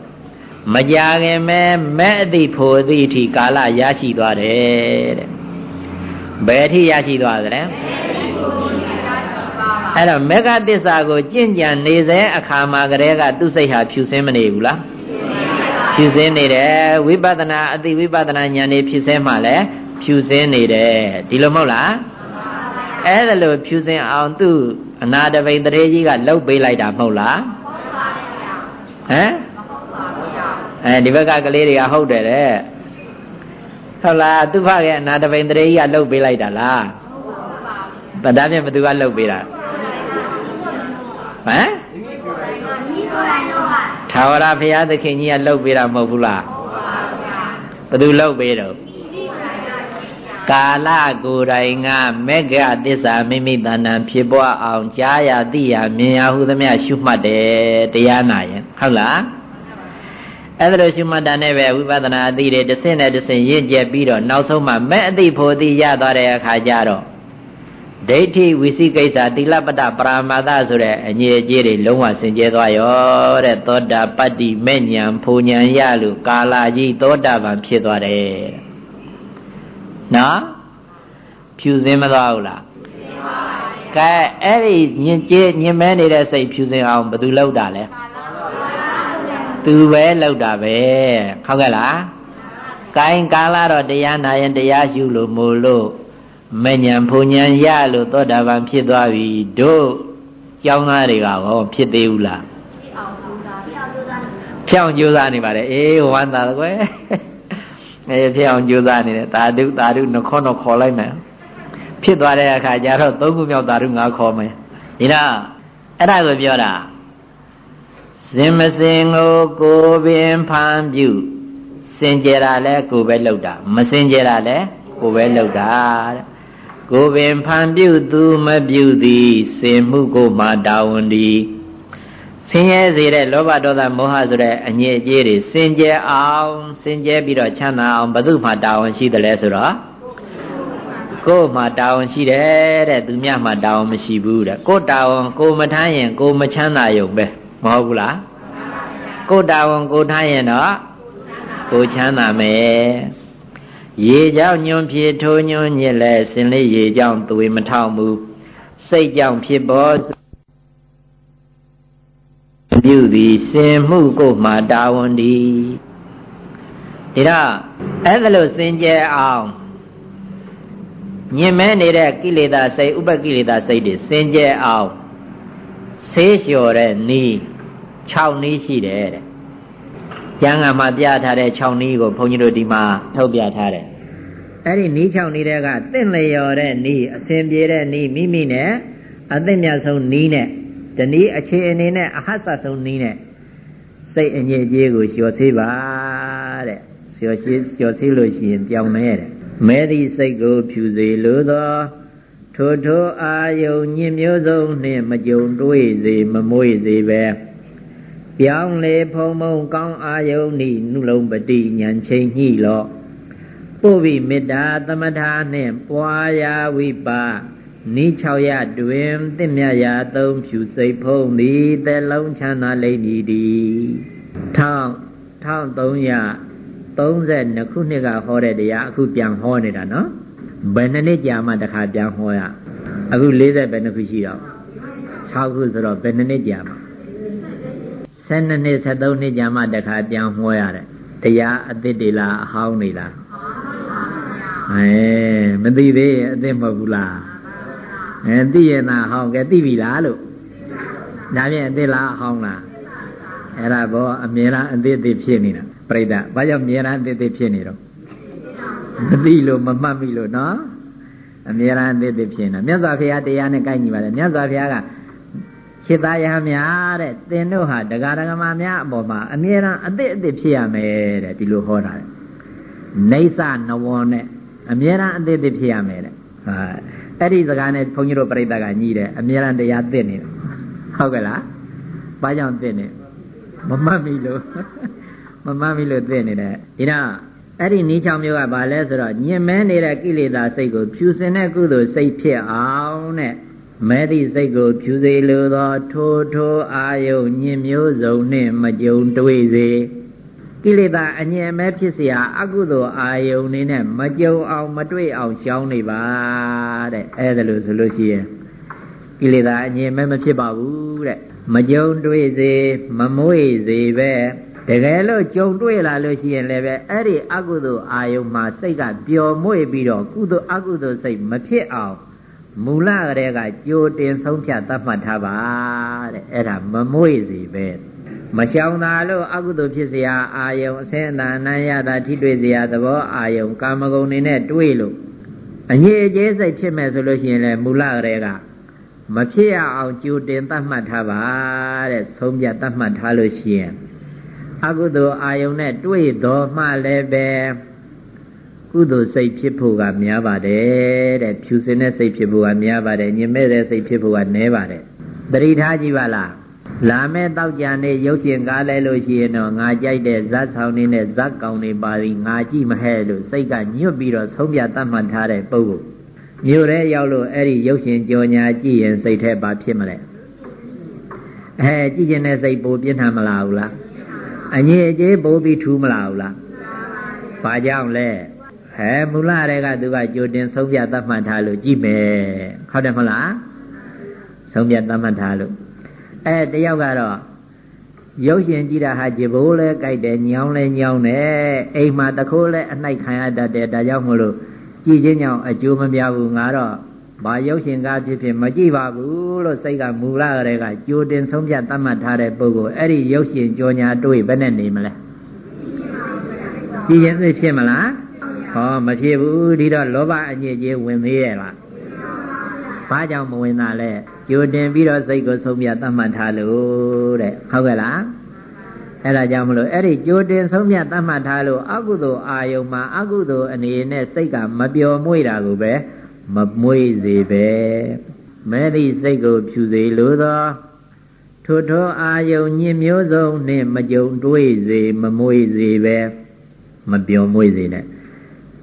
S1: မကြခင်မဲမဲ့အသိဖို့အသိအထိကာလရရှိသွားတယ်တဲ့ဘယ်အထိရရှိသွားသလဲအဲ့တော့မေဃသစ္စာကိုကြင့်ကြံနေစေအခါမှာကလေးကသူ့စိတ်ဟာဖြူစင်းမနေဘူးလားဖြူစင်းနေတယ်ဝိပဿနာအသိဝိပဿနာဉာဏ်နေဖြူစင်းမှလည်းဖြူစင်းနေတယ်ဒီလိုမဟုတ်လားအဲ့ဒါလို့ဖြူစင်းအောင်သူ့ အနာတပိန်တရေကြီးကလှုပ်ပေးလိုက်တာမဟုတ်လားဟမ်အဲဒီဘက်ကကလေးတွေကဟုတ်တယ်တဲ့ဟုတ်လားသူဖရဲ့အနာတပိန်တရေကြီးကလှုပ်ပေးလိုက်တာလားဗဒါဖြင့်ဘသူကလှုပ်ပေးတာဟမ်ထာဝရဘုရားသခင်ကြီးကလှုပ်ပေးတာမဟုတ်ဘူးလားဘသူလှုပ်ပေးတော့ ကာလကိုယ်တိုင်ကမေဃသစ္စာမိမိတဏ္ဍာဖြစ်ပွားအောင်ကြားရသိရမြင်ရဟုသမျှရှုမှတ်တယ်တရားနာရင်ဟုတ်လားအဲ့ဒါလို့ရှုမှတ်တာနဲ့ပဲဝိပဿနာအသိတွေတစ်ဆင့်နဲ့တစ်ဆင့်ရင့်ကျက်ပြီးတော့နောက်ဆုံးမှမဲ့အသိဖို့သိရသွားတဲ့အခါကျတော့ဒိဋ္ဌိဝိသိကိစ္စသီလပတ္တပရာမာသဆိုတဲ့အငြိအကျေးတွေလုံးဝစင်ကြဲသွားရောတဲ့သောတာပတ္တိမဲ့ညာဖူညာရလို့ကာလာကြီးသောတာပန်ဖြစ်သွားတယ် နော်ဖြူစင်မသွားဘူးလားကဲအဲ့ဒီညင်ကျေးညင်မဲနေတဲ့စိတ်ဖြူစင်အောင်ဘယ်သူလောက်တာလဲသူပဲလောက်တာပဲဟုတ်ကဲ့လားကိုင်းကာလာတော့တရားနာရင်တရားရှုလို့မို့လို့မဉဏ်ဖုန်ဉဏ်ရလို့သောတာပန်ဖြစ်သွားပြီတို့ကျောင်းသားတွေကဟောဖြစ်သေးဘူးလားဖြောင်းကြိုးစားနေပါတယ်အေးဝမ်းသာကွယ် အေးဖြောင်းကြိုးစားနေတယ်သာဓုသာဓုနှခေါနှခေါ်လိုက်မယ်ဖြစ်သွားတဲ့အခါကျတော့သုံးခုမြောက်သာဓုငါခေါ်မယ်ဒီတော့အဲ့ဒါကိုပြောတာစင်မစင်ကိုကိုပင်ဖန်ပြုစင်ကြယ်တာလဲကိုပဲလောက်တာမစင်ကြယ်တာလဲကိုပဲလောက်တာတဲ့ကိုပင်ဖန်ပြုသူမပြုသည်စင်မှုကိုမှတာဝန်ဒီ ဆင်းရဲစေတဲ့လောဘဒေါသမောဟဆိုတဲ့အညစ်အကြေးတွေစင်ကြယ်အောင်စင်ကြယ်ပြီးတော့ချမ်းသာအောင်ဘယ်သူမှတာဝန်ရှိတယ်လဲဆိုတော့ကိုယ်မှတာဝန်ရှိတယ်တဲ့သူများမှတာဝန်မရှိဘူးတဲ့ကိုယ်တာဝန်ကိုမထမ်းရင်ကိုမချမ်းသာရုံပဲမဟုတ်ဘူးလားကိုယ်တာဝန်ကိုထမ်းရင်တော့ကိုချမ်းသာမယ်ရေကြောင့်ညွန်ဖြေထိုးညွန်ညစ်လဲစင်လေးရေကြောင့်သွေမထောက်မူစိတ်ကြောင့်ဖြစ်ပေါ် ပြုသည်စင်မှုကိုမှတာဝန်ဒီဒါတော့အဲ့ဒါလို့စင်ကြယ်အောင်ညင်မဲနေတဲ့ကိလေသာစိတ်ဥပကိလေသာစိတ်တွေစင်ကြယ်အောင်ဆေးလျှော်တဲ့နီး6နီးရှိတယ်တဲ့ကျမ်းဂန်မှာပြထားတဲ့6နီးကိုဘုန်းကြီးတို့ဒီမှာထုတ်ပြထားတယ်အဲ့ဒီနီး6နီးတဲ့ကတင့်လျော်တဲ့နီးအစဉ်ပြေတဲ့နီးမိမိနဲ့အသင့်မြတ်ဆုံးနီးနဲ့ တနည်းအခြေအနေနဲ့အဟတ်ဆဆုံးနီးနဲ့စိတ်အငြိအကျေးကိုလျှော်သေးပါတဲ့လျှော်ရှိလျှော်သေးလို့ရှိရင်ပြောင်းမယ်တဲ့မဲသည့်စိတ်ကိုဖြူစေလိုသောထိုထိုအာယုံညင်မျိုးစုံနှင့်မကြုံတွေ့စေမမွေ့စေပဲပြောင်းလေဖုံမုံကောင်းအာယုန်ဤနုလုံးပတိဉာဏ်ချိန်ညှိလော့ပုဗ္ဗိမေတ္တာသမထာနှင့်ပွာရာဝိပါ နိ6ရတွင်တင့်မြရာသုံးဖြူစိတ်ဖုံးသည်တဲလုံးချမ်းသာလိမ့်မည်ဒီထောင်း1332ခုနှစ်ကဟောတဲ့တရားအခုပြန်ဟောနေတာနော်ဘယ်နှစ်နှစ်ကြာမှတခါပြန်ဟောရအခု40ပဲနှစ်ခုရှိတော့6ခုဆိုတော့ဘယ်နှစ်နှစ်ကြာမှ12နှစ်13နှစ်ကြာမှတခါပြန်ဟောရတယ်တရားအသစ်တွေလားအဟောင်းတွေလားအဲမသိသေးရဲ့အသစ်မဟုတ်ဘူးလား အဲသိရင်သာဟောင်းကဲသိပြီလားလို့ဒါဖြင့်အသစ်လားအဟောင်းလားအဲ့ဒါဘောအမြဲတမ်းအသစ်အသစ်ဖြစ်နေတာပြိတ္တဘာကြောင့်အမြဲတမ်းအသစ်အသစ်ဖြစ်နေတော့မသိလို့မမှတ်မိလို့နော်အမြဲတမ်းအသစ်အသစ်ဖြစ်နေတာမြတ်စွာဘုရားတရားနဲ့ကိုက်ညီပါတယ်မြတ်စွာဘုရားကရှစ်သားရဟန်းများတဲ့သင်တို့ဟာဒကာဒကမာများအပေါ်မှာအမြဲတမ်းအသစ်အသစ်ဖြစ်ရမယ်တဲ့ဒီလိုဟောတာတဲ့နေသနဝောနဲ့အမြဲတမ်းအသစ်အသစ်ဖြစ်ရမယ်တဲ့ဟာ အဲ့ဒီစကားနဲ့ဘုန်းကြီးတို့ပြိတ္တကညီးတယ်အမြဲတမ်းတရားသစ်နေတယ်ဟုတ်ကဲ့လားဘာကြောင့်သစ်နေမမှတ်မိလို့မမှတ်မိလို့သစ်နေတယ်ဒီတော့အဲ့ဒီနီးချောင်မျိုးကဘာလဲဆိုတော့ညင်မဲနေတဲ့ကိလေသာစိတ်ကိုဖြူစင်တဲ့ကုသိုလ်စိတ်ဖြစ်အောင်တဲ့မဲသည့်စိတ်ကိုဖြူစေလိုသောထိုထိုအာယုညင်မျိုးစုံနှင့်မကြုံတွေ့စေ ကိလေသာအငြင်းမဲဖြစ်เสียအကုသိုလ်အာယုန်နေနဲ့မကြုံအောင်မတွေ့အောင်ရှောင်းနေပါတဲ့အဲ့ဒါလို့ဆိုလို့ရှိရင်ကိလေသာအငြင်းမဲမဖြစ်ပါဘူးတဲ့မကြုံတွေ့စေမမွေ့စေပဲတကယ်လို့ကြုံတွေ့လာလို့ရှိရင်လည်းပဲအဲ့ဒီအကုသိုလ်အာယုန်မှာစိတ်ကပျော်မွေ့ပြီးတော့ကုသိုလ်အကုသိုလ်စိတ်မဖြစ်အောင်မူလကတည်းကကြိုတင်ဆုံးဖြတ်သတ်မှတ်ထားပါတဲ့အဲ့ဒါမမွေ့စေပဲ မရှောင်သာလို့အကုသိုလ်ဖြစ်เสียအာယုံအစင်းအတန်အနံ့ရတာထိတွေ့เสียသဘောအာယုံကာမဂုဏ်တွေနဲ့တွေ့လို့အငြိအကျေးစိတ်ဖြစ်မဲ့ဆိုလို့ရှိရင်လည်းမူလကတည်းကမဖြစ်ရအောင်ကြိုတင်သတ်မှတ်ထားပါတဲ့ဆုံးဖြတ်သတ်မှတ်ထားလို့ရှိရင်အကုသိုလ်အာယုံနဲ့တွေ့တော်မှလည်းပဲကုသိုလ်စိတ်ဖြစ်ဖို့ကများပါတယ်တဲ့ဖြူစင်တဲ့စိတ်ဖြစ်ဖို့ကများပါတယ်ညင်မဲ့တဲ့စိတ်ဖြစ်ဖို့ကနည်းပါတယ်တတိထားကြည့်ပါလား လာမဲ့တောက်ကြံနေရုပ်ရှင်ကားလဲလို့ရှိရင်တော့ငါကြိုက်တဲ့ဇတ်ဆောင်နေနဲ့ဇတ်ကောင်နေပါပြီငါကြည့်မဟဲ့လို့စိတ်ကညွတ်ပြီးတော့ဆုံးဖြတ်တတ်မှတ်ထားတဲ့ပုဂ္ဂိုလ်မြို့ထဲရောက်လို့အဲ့ဒီရုပ်ရှင်ကြော်ညာကြည့်ရင်စိတ်ထဲပါဖြစ်မလဲအဲကြည့်ခြင်းနဲ့စိတ်ပိုပြင်းထန်မလားဘူးလားအငြိအကျေးပိုပြီးထူးမလားဘူးလားဘာကြောင့်လဲအဲမူလတွေကသူကကြိုတင်ဆုံးဖြတ်သတ်မှတ်ထားလို့ကြည့်မယ်ဟုတ်တယ်မလားဆုံးဖြတ်သတ်မှတ်ထားလို့ အဲတယောက်ကတော့ရုပ်ရှင်ကြည့်တာဟာကြဘိုးလဲကြိုက်တယ်ညောင်းလဲညောင်းတယ်အိမ်မှာတခိုးလဲအနှိုက်ခံရတတ်တယ်ဒါကြောင့်မလို့ကြည်ချင်းကြောင့်အကျိုးမပြဘူးငါတော့ဘာရုပ်ရှင်ကားဖြစ်ဖြစ်မကြည့်ပါဘူးလို့စိတ်ကမူလကလေးကကြိုတင်ဆုံးဖြတ်သတ်မှတ်ထားတဲ့ပုဂ္ဂိုလ်အဲ့ဒီရုပ်ရှင်ကြောညာတွေ့ဘယ်နဲ့နေမလဲကြည်ရင်သိဖြစ်မလားဟောမဖြစ်ဘူးဒီတော့လောဘအညစ်အကြေးဝင်သေးရဲ့လားဘာကြောင့်မဝင်တာလဲ ကြိုတင်ပြီးတော့စိတ်ကိုဆုံးဖြတ်သတ်မှတ်ထားလို့တဲ့ဟုတ်ကဲ့လားအဲ့ဒါကြောင့်မလို့အဲ့ဒီကြိုတင်ဆုံးဖြတ်သတ်မှတ်ထားလို့အကုသိုလ်အာယုံမှာအကုသိုလ်အနေနဲ့စိတ်ကမပျော်မွေ့တာကိုပဲမမွေ့စေပဲမဲသည့်စိတ်ကိုဖြူစေလိုသောထိုထိုအာယုံညင်မျိုးစုံနှင့်မကြုံတွေးစေမမွေ့စေပဲမပျော်မွေ့စေနဲ့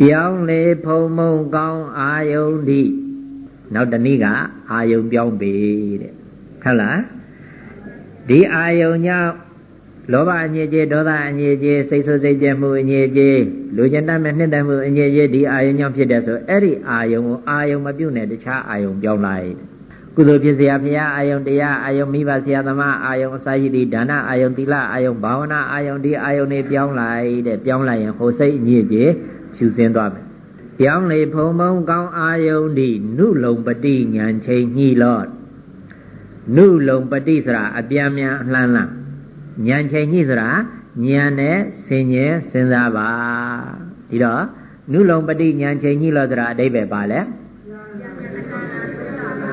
S1: ပြောင်းလေဖုံမုံကောင်းအာယုန်ဒီ နောက်တနည်းကအာယုန်ပြောင်းပေတဲ့ဟုတ်လားဒီအာယုန်ကြောင့်လောဘအညစ်အကြေးဒေါသအညစ်အကြေးစိတ်ဆိုးစိတ်ကြဲမှုအညစ်အကြေးလူကျင်တတ်မဲ့နှစ်တတ်မှုအညစ်အကြေးဒီအာယုန်ကြောင့်ဖြစ်တဲ့ဆိုအဲ့ဒီအာယုန်ကိုအာယုန်မပြုတ်နဲ့တခြားအာယုန်ပြောင်းလိုက်ကုသိုလ်ဖြစ်เสียဘုရားအာယုန်တရားအာယုန်မိဘဆရာသမားအာယုန်အစာရှိသည့်ဒါနအာယုန်သီလအာယုန်ဘာဝနာအာယုန်ဒီအာယုန်တွေပြောင်းလိုက်တဲ့ပြောင်းလိုက်ရင်ဟိုစိတ်အညစ်အကြေးဖြူစင်းသွားမယ် ပြောင်းလေဖုံဖုံကောင်းအာယုန်ဒီနုလုံပတိညာချိန်ညှိလော့နုလုံပတိဆိုတာအပြန်မြန်အလှမ်းလှမ်းဉာဏ်ချိန်ညှိဆိုတာဉာဏ်နဲ့ဆင်ញဲစဉ်းစားပါဒီတော့နုလုံပတိဉာဏ်ချိန်ညှိလို့ဆိုတာအဓိပ္ပာယ်ပါလဲ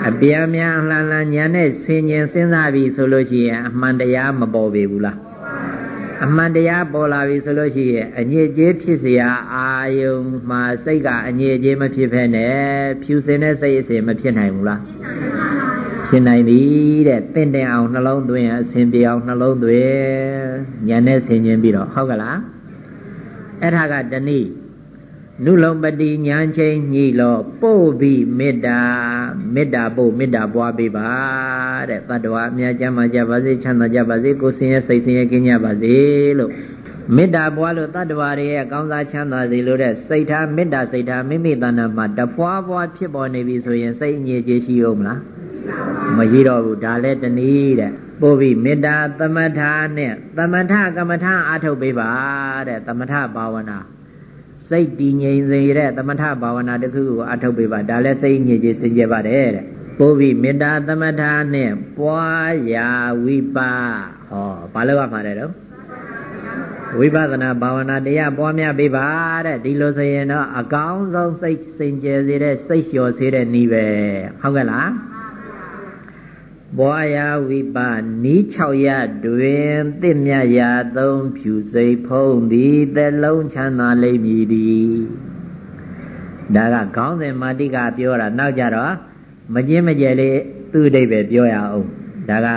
S1: အပြန်မြန်အလှမ်းလှမ်းဉာဏ်နဲ့ဆင်ញင်စဉ်းစားပြီဆိုလို့ရှိရင်အမှန်တရားမပေါ်ပေဘူးလား အမှန်တရားပေါ်လာပြီဆိုလို့ရှိရင်အညစ်အကြေးဖြစ်เสียအာယုံမှာစိတ်ကအညစ်အကြေးမဖြစ်ဖဲနဲ့ဖြူစင်တဲ့စိတ်အစဉ်မဖြစ်နိုင်ဘူးလားဖြစ်နိုင်ပြီတဲ့တင့်တယ်အောင်နှလုံးသွင်းအစဉ်ပြေအောင်နှလုံးသွင်းဉာဏ်နဲ့ဆင်ခြင်ပြီးတော့ဟုတ်ကလားအဲ့ဒါကတနည်း နုလုံပတိညာချင်းညိလောပို့ပြီးမေတ္တာမေတ္တာပို့မေတ္တာပွားပေးပါတဲ့တတ္တဝါအများကျမ်းမာကြပါစေချမ်းသာကြပါစေကိုယ်စင်ရဲ့စိတ်စင်ရဲ့ကင်းကြပါစေလို့မေတ္တာပွားလို့တတ္တဝါတွေရဲ့ကောင်းစားချမ်းသာစေလို့တဲ့စိတ်ထားမေတ္တာစိတ်ထားမိမိတဏ္ဍာမှာတပွားပွားဖြစ်ပေါ်နေပြီဆိုရင်စိတ်အငြိကြေးရှိအောင်မလားမရှိတော့ဘူးဒါလည်းတနည်းတဲ့ပို့ပြီးမေတ္တာသမထာနဲ့သမထကမ္မထာအာထုတ်ပေးပါတဲ့သမထဘာဝနာ စိတ်တည်ငြိမ်စေတဲ့သမထဘာဝနာတစ်ခုကိုအထုတ်ပေးပါဒါလည်းစိတ်ညစ်ခြင်းစင်ကြပါတယ်တဲ့ပို့ပြီးမေတ္တာသမထနဲ့ပွားရာဝိပါဟောဘာလို့ရမှာလဲတော့ဝိပဿနာဘာဝနာတရားပွားများပေးပါတဲ့ဒီလိုဆိုရင်တော့အကောင်းဆုံးစိတ်စင်ကြယ်စေတဲ့စိတ်လျှော်စေတဲ့နည်းပဲဟုတ်ကဲ့လား ဘွာယာဝိပနီး6ရတွင်တင့်မြတ်ရာသုံးဖြူစိတ်ဖုံးသည်သလုံးချမ်းသာလိမ့်မည်သည်ဒါကခေါင်းစဉ်မာတိကပြောတာနောက်ကြတော့မကျင်းမကျဲလေးသူ့အဓိပ္ပာယ်ပြောရအောင်ဒါက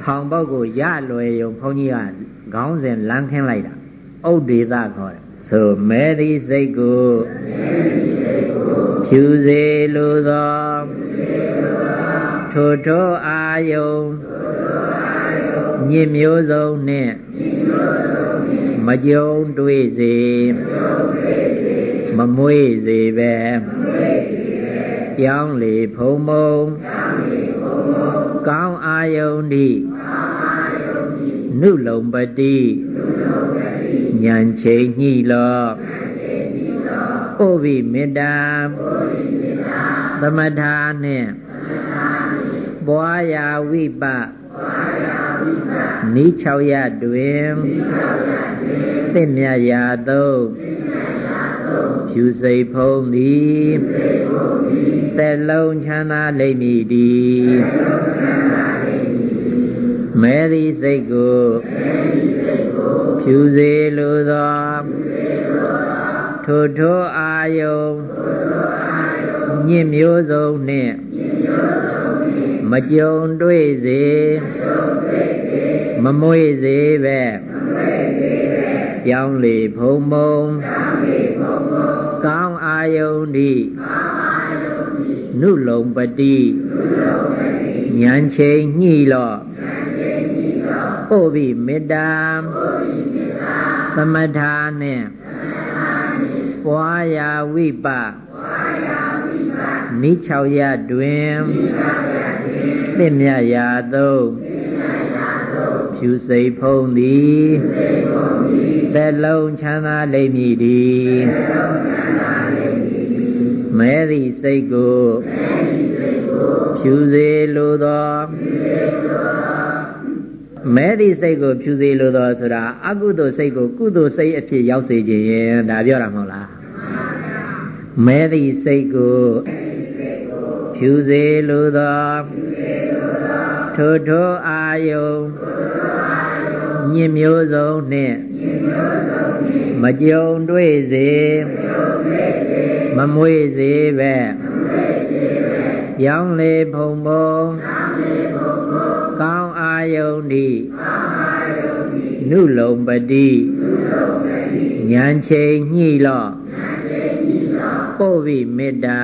S1: ဆောင်းပုတ်ကိုရလွယ်ယုံဘုန်းကြီးကခေါင်းစဉ်လမ်းခင်းလိုက်တာဥဒိသခေါ်တယ်ဆိုမဲသည့်စိတ်ကိုဖြူစေလိုသော ထိုထိုအာယုံညစ်မျိုးစုံနှင့်မကြုံတွေ့စေမမွေးစေပဲကြောင်းလေဖုံမုံကောင်းအာယုန်ဤနုလုံပတိဉာဏ်ချိန်ညှိလောပုဗ္ဗိမေတ္တာသမထာနှင့် ပွားရာဝိပနီး6ရတွင်သင့်မြတ်ရာသုံးဖြူစိတ်ဖုံးသည်သက်လုံးချမ်းသာလိမ့်မည်ဒီမဲသည်စိတ်ကိုဖြူစေလိုသောထိုထိုအာယုံညစ်မျိုးစုံနှင့် မကြုံတွေ့စေမမွေ့စေပဲကြောင်းလေဖုံမုံကောင်းအာယုန်ဒီနုလုံပတိဉာဏ်ချိန်ညှိလော့ပုဗ္ဗိမေတ္တာသမထာနှင့်ပွားရာဝိပ နိ6ရတွင်သင့်မြတ်ရာသုံးဖြူစိတ်ဖုံးသည်သက်လုံးချမ်းသာလိမ့်မည်ဒီမဲသည့်စိတ်ကိုဖြူစေလိုသောမဲသည့်စိတ်ကိုဖြူစေလိုသောဆိုတာအကုသိုလ်စိတ်ကိုကုသိုလ်စိတ်အဖြစ်ရောက်စေခြင်းဒါပြောတာမဟုတ်လား မဲသည့်စိတ်ကိုဖြူစေလိုသောထိုထိုအာယုံညင်မျိုးစုံနှင့်မကြုံတွေ့စေမမွေ့စေပဲရောင်းလေဖုံဖုံကောင်းအာယုန်ဤနုလုံပတိဉာဏ်ချိန်ညှိလော့ ပို့ပြီးမေတ္တာ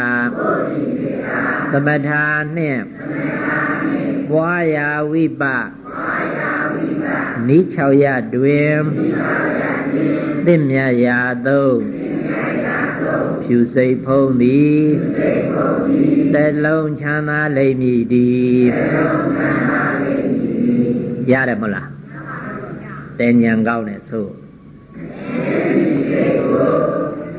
S1: သမထာနှင့်ပွားရာဝိပနီး6ရတွင်သင့်မြတ်ရာသုံးဖြူစိတ်ဖုံးသည်သက်လုံးချမ်းသာလိမ့်မည်ဒီရတယ်မဟုတ်လားတဲ့ဉာဏ်ကောင်းတယ်ဆို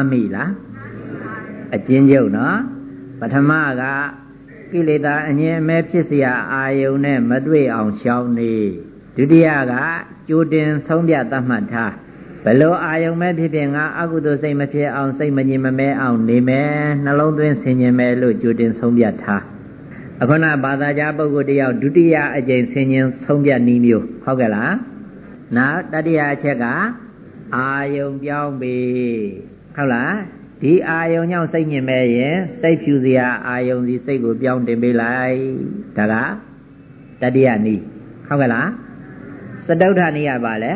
S1: မျိုးမှတ်မိလားအကျဉ်းချုပ်နော်ပထမကကိလေသာအငြင်းအမဲဖြစ်เสียအာယုံနဲ့မတွေ့အောင်ရှောင်နေဒုတိယကကြိုတင်ဆုံးဖြတ်သတ်မှတ်ထားဘလို့အာယုံမဲ့ဖြစ်ဖြစ်ငါအကုသိုလ်စိတ်မဖြစ်အောင်စိတ်မငြင်မမဲအောင်နေမယ်နှလုံးသွင်းဆင်ញင်မယ်လို့ကြိုတင်ဆုံးဖြတ်ထားအခုနဘာသာကြားပုဂ္ဂိုလ်တယောက်ဒုတိယအကြိမ်ဆင်ញင်ဆုံးဖြတ်နည်းမျိုးဟုတ်ကဲ့လားနောက်တတိယအချက်ကအာယုံပြောင်းပြီ ဟုတ်လားဒီအာယုံကြောင့်စိတ်ညင်မဲ့ရင်စိတ်ဖြူစရာအာယုံစီစိတ်ကိုပြောင်းတင်ပေးလိုက်ဒါကတတိယနည်းဟုတ်ကဲ့လားစတုထနည်းကပါလဲ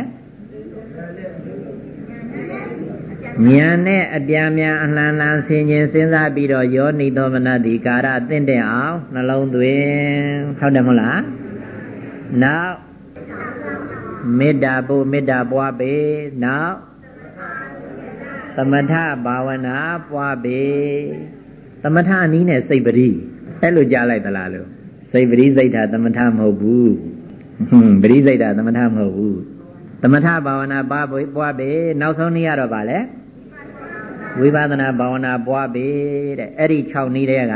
S1: ဉာဏ်နဲ့အပြန်ပြန်အလှန်လှန်ဆင်ခြင်စဉ်းစားပြီးတော့ယောနိသောမနတိကာရတင့်တဲ့အောင်နှလုံးသွင်းဟုတ်တယ်မဟုတ်လားနောက်မေတ္တာပို့မေတ္တာပွားပေနောက် သမထဘာဝနာပွားပေသမထအနည်းနဲ့စိတ်ပရိအဲ့လိုကြားလိုက်သလားလို့စိတ်ပရိစိတ်ဓာသမထမဟုတ်ဘူးဟွန်းပရိစိတ်ဓာသမထမဟုတ်ဘူးသမထဘာဝနာပွားပွားပေနောက်ဆုံးနည်းကတော့ဗာလဲဝိပဿနာဘာဝနာပွားပေတဲ့အဲ့ဒီ6နည်းတွေက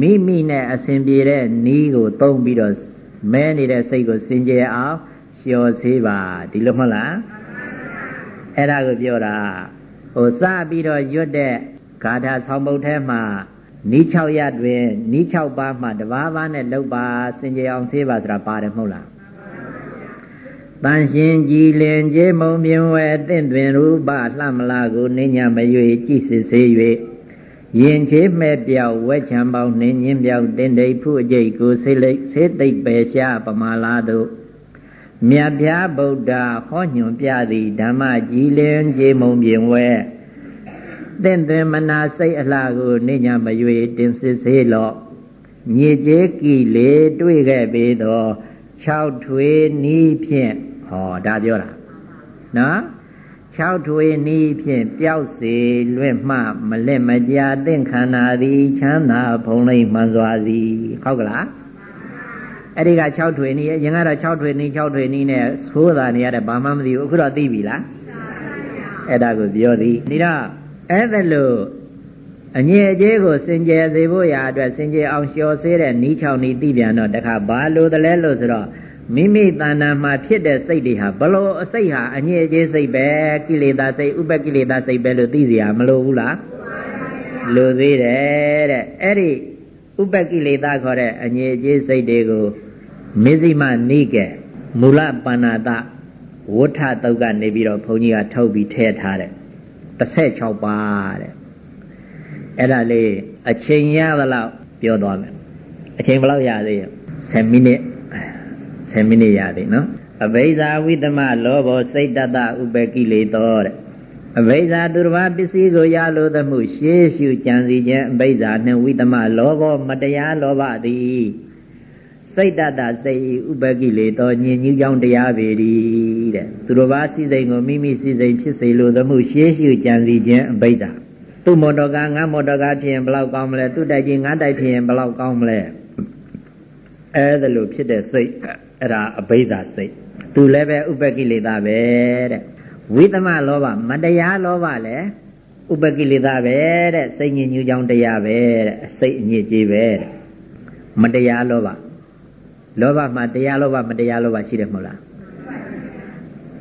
S1: မိမိနဲ့အစဉ်ပြေတဲ့နည်းကိုသုံးပြီးတော့မဲနေတဲ့စိတ်ကိုစင်ကြယ်အောင်လျှော်စေးပါဒီလိုမဟုတ်လားအဲ့ဒါကိုပြောတာ ဟိုစပြီးတော့ရွတ်တဲ့ဂါထာဆောင်ပုဒ်ထဲမှာနီး6ရတွင်နီး6ပါးမှတဘာဘာနဲ့လောက်ပါစင်ကြယ်အောင်ဆေးပါဆိုတာပါတယ်မဟုတ်လားတန်ရှင်ကြည်လင်ကျေမုံပြင်းဝဲတင့်တွင်ရူပလှမလာကိုနေညာမရွေကြည်စစ်စေ၍ရင်ချေမဲ့ပြောက်ဝဲချံပေါင်းနှင်းညင်းပြောက်တင်တိဖုအကျိတ်ကိုဆေးလိတ်ဆေးသိပ်ပယ်ရှားပမာလာတို့ မြတ်ဗျာဗုဒ္ဓဟောညွန်ပြသည်ဓမ္မကြည်လင်ကျေမုံပြင်ဝဲသင်သွင်မနာစိတ်အလှကိုနေညာမရွေတင်စစ်စေလော့ညစ်ကြေးကီလေတွေ့ခဲ့ပေသော6ထွေနီးဖြင့်ဟောဒါပြောတာနော်6ထွေနီးဖြင့်ပျောက်စေလွင့်မှမလက်မကြာသင်္ခန္ဓာသည်ချမ်းသာဖုံးလိမ့်မှန်စွာသည်ဟုတ်ကလား အဲ့ဒီက6ထွေနီးရင်ကတော့6ထွေနီး6ထွေနီးနဲ့သိုးတာနေရတဲ့ဘာမှမသိဘူးအခုတော့သိပြီလားအဲ့ဒါကိုပြောသည်ဒါတော့အဲ့ဒါလို့အငြိအကျေးကိုစင်ကြယ်စေဖို့ရာအတွက်စင်ကြယ်အောင်လျှော်စေးတဲ့နီးချောင်းနီးသိပြန်တော့တခါဘာလို့တလဲလို့ဆိုတော့မိမိတဏ္ဍာမှာဖြစ်တဲ့စိတ်တွေဟာဘလို့အစိတ်ဟာအငြိအကျေးစိတ်ပဲကိလေသာစိတ်ဥပကိလေသာစိတ်ပဲလို့သိเสียမလို့ဘူးလားလို့သေးတယ်တဲ့အဲ့ဒီဥပကိလေသာခေါ်တဲ့အငြိအကျေးစိတ်တွေကို မေဇိမနိကေမူလပါဏာတဝဋ္ထတုတ်ကနေပြီးတော့ဘုန်းကြီးကထုတ်ပြီးထည့်ထားတယ်16ပါးတဲ့အဲ့ဒါလေးအချိန်ရသလောက်ပြောသွားမယ်အချိန်ဘယ်လောက်ရသေးရဲ့10မိနစ်10မိနစ်ရသေးနော်အဘိဇာဝိသမလောဘောစိတ်တတဥပကိလေသောတဲ့အဘိဇာသူတစ်ပါးပစ္စည်းကိုရလိုသမှုရှေးရှုကြံစီခြင်းအဘိဇာနှင့်ဝိသမလောဘောမတရားလောဘသည် စိတ်တတစိတ်ဥပကိလေသောညင်ညူးကြောင်းတရားပေသည်တဲ့သူတစ်ပါးစိစိမ်ကိုမိမိစိစိမ်ဖြစ်စေလိုသမှုရှေးရှုကြံစီခြင်းအဘိဇာသူ့မော်တော်ကားငါမော်တော်ကားဖြစ်ရင်ဘယ်လောက်ကောင်းမလဲသူ့တိုက်ကြီးငါတိုက်ဖြစ်ရင်ဘယ်လောက်ကောင်းမလဲအဲဒါလိုဖြစ်တဲ့စိတ်အဲ့ဒါအဘိဓါစိတ်သူလည်းပဲဥပကိလေသာပဲတဲ့ဝိသမလောဘမတရားလောဘလည်းဥပကိလေသာပဲတဲ့စိတ်ညစ်ညူးကြောင်းတရားပဲတဲ့အစိတ်အညစ်ကြေးပဲတဲ့မတရားလောဘ လောဘမှာတရားလောဘမတရားလောဘရှိတယ်မဟုတ်လား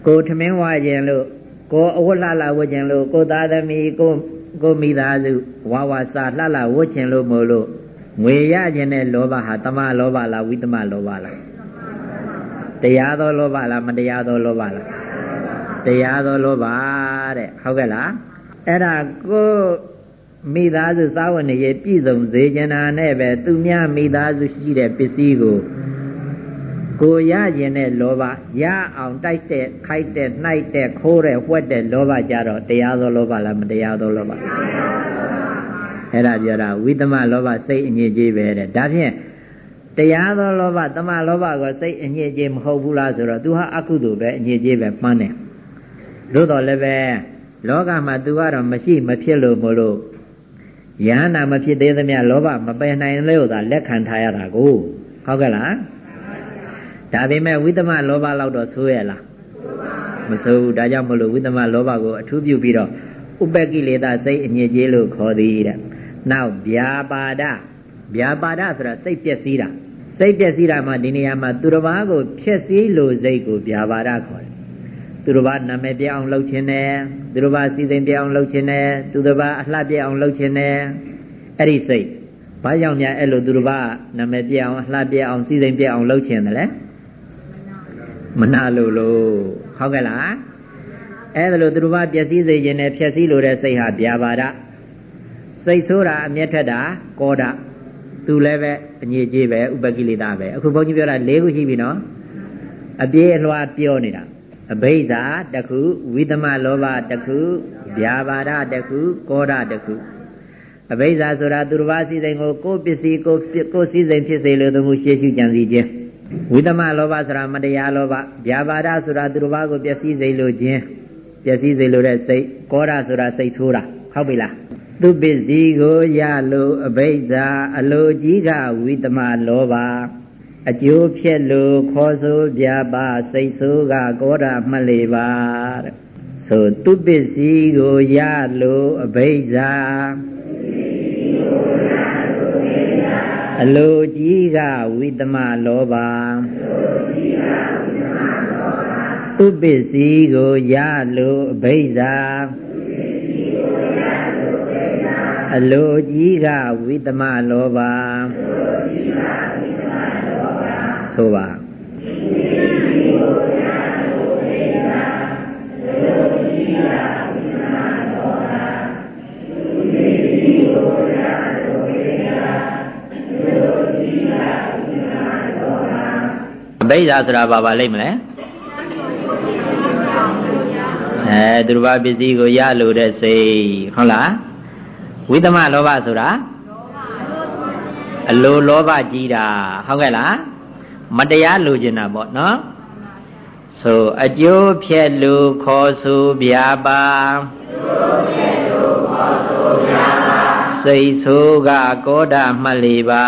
S1: ကိုထမင်းဝါခြင်းလို့ကိုအဝတ်လှလှဝတ်ခြင်းလို့ကိုသားသမီးကိုကိုမိသားစုဝါဝါစာလှလှဝတ်ခြင်းလို့မို့လို့ငွေရခြင်းတဲ့လောဘဟာတမလောဘလားဝိသမလောဘလားတရားသောလောဘလားမတရားသောလောဘလားတရားသောလောဘတဲ့ဟုတ်ကဲ့လားအဲ့ဒါကိုမိသားစုစာဝန်ရေပြည့်စုံစေချင်တာနဲ့ပဲသူများမိသားစုရှိတဲ့ပစ္စည်းကို ကိုရခြင်းတဲ့လောဘရအောင်တိုက်တဲ့ခိုက်တဲ့နှိုက်တဲ့ခိုးတဲ့ဝှက်တဲ့လောဘကြတော့တရားသောလောဘလားမတရားသောလောဘအဲ့ဒါပြောတာဝိသမလောဘစိတ်အငြိကြီးပဲတဲ့ဒါဖြင့်တရားသောလောဘတမလောဘကစိတ်အညစ်အကြေးမဟုတ်ဘူးလားဆိုတော့ तू ဟာအကုသိုလ်ပဲအညစ်အကြေးပဲမှန်းတယ်သို့တော်လည်းပဲလောကမှာ तू ကတော့မရှိမဖြစ်လို့မလို့ယန္နာမဖြစ်သေးသမျှလောဘမပယ်နိုင်လို့သာလက်ခံထားရတာကိုဟုတ်ကဲ့လား ဒါပေမဲ့ဝိသမလောဘလောက်တော့ဆိုးရလားမဆိုးဘူးဒါကြောင့်မလို့ဝိသမလောဘကိုအထူးပြုပြီးတော့ဥပကိလေသာစိတ်အညစ်အကြေးလို့ခေါ်သည်တဲ့နောက်ဗျာပါဒဗျာပါဒဆိုတာစိတ်ပျက်စီးတာစိတ်ပျက်စီးတာမှဒီနေရာမှာသူတစ်ပါးကိုဖျက်ဆီးလို့စိတ်ကိုဗျာပါဒခေါ်တယ်သူတစ်ပါးနာမည်ပြအောင်လုပ်ခြင်းနဲ့သူတစ်ပါးစီစဉ်ပြအောင်လုပ်ခြင်းနဲ့သူတစ်ပါးအလှပြအောင်လုပ်ခြင်းနဲ့အဲ့ဒီစိတ်ဘာကြောင့်များအဲ့လိုသူတစ်ပါးနာမည်ပြအောင်အလှပြအောင်စီစဉ်ပြအောင်လုပ်ခြင်းတယ်လဲ မနာလို့လို့ဟုတ်ကဲ့လားအဲ့ဒါလို့သူတစ်ပါးပျက်စီးစေခြင်းနဲ့ဖျက်ဆီးလို့တဲ့စိတ်ဟာဗျာပါဒစိတ်ဆိုးတာအမျက်ထက်တာကောဒသူလည်းပဲအညစ်အကြေးပဲဥပကိလေသာပဲအခုဘုန်းကြီးပြောတာ၄ခုရှိပြီနော်အပြေးအလွှာပြောနေတာအဘိဓါတခုဝိသမလောဘတခုဗျာပါဒတခုကောဒတခုအဘိဓါဆိုတာသူတစ်ပါးစည်းစိမ်ကိုကိုယ်ပစ္စည်းကိုကိုယ်စည်းစိမ်ဖြစ်စေလို့သူမှုရှေ့ရှုကြံစည်ခြင်း ဝိသမလောဘဆိုတာမတရားလောဘဗျာပါဒဆိုတာသူတစ်ပါးကိုပျက်စီးစေလို့ခြင်းပျက်စီးစေလို့တဲ့စိတ်ကောဒဆိုတာစိတ်ဆိုးတာဟုတ်ပြီလားသူပစ္စည်းကိုရလို့အဘိဓါအလိုကြီးကဝိသမလောဘအကျိုးဖြစ်လို့ခေါ်ဆိုပြပါစိတ်ဆိုးကကောဓာမှတ်လေပါတဲ့ဆိုသူပစ္စည်းကိုရလို့အဘိဓါ အလိုကြီးကဝိသမလောဘသူပစ္စည်းကိုရလို့အဘိဓါအလိုကြီးကဝိသမလောဘဆိုပါ ဗိဓာဆိုတာဘာပါလိမ့်မလဲအဲသူတစ်ပါးပစ္စည်းကိုရလို့တဲ့စိတ်ဟုတ်လားဝိသမလောဘဆိုတာအလိုလောဘကြီးတာဟုတ်ကဲ့လားမတရားလိုချင်တာပေါ့နော်ဆိုအကျိုးဖြက်လူခေါ်ဆိုဗျာပါစိတ်ဆိုးကကောဒမှတ်လေပါ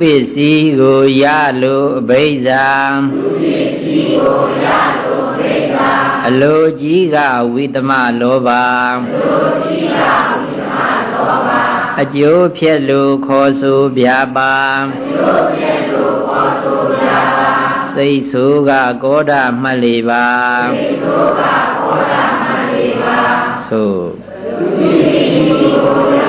S1: ပစ္စည်းကိုရလို့အဘိဓါသူပစ္စည်းကိုရလို့အဘိဓါအလိုကြီးကဝိသမလောဘအလိုကြီးကဝိသမလောဘအကျိုးဖြစ်လို့ခေါ်ဆိုဗျာပါအကျိုးဖြစ်လို့ခေါ်ဆိုဗျာပါစိတ်ဆိုးကကောဒမှတ်လေပါစိတ်ဆိုးကကောဒမှတ်လေပါသို့သူပစ္စည်းကိုရ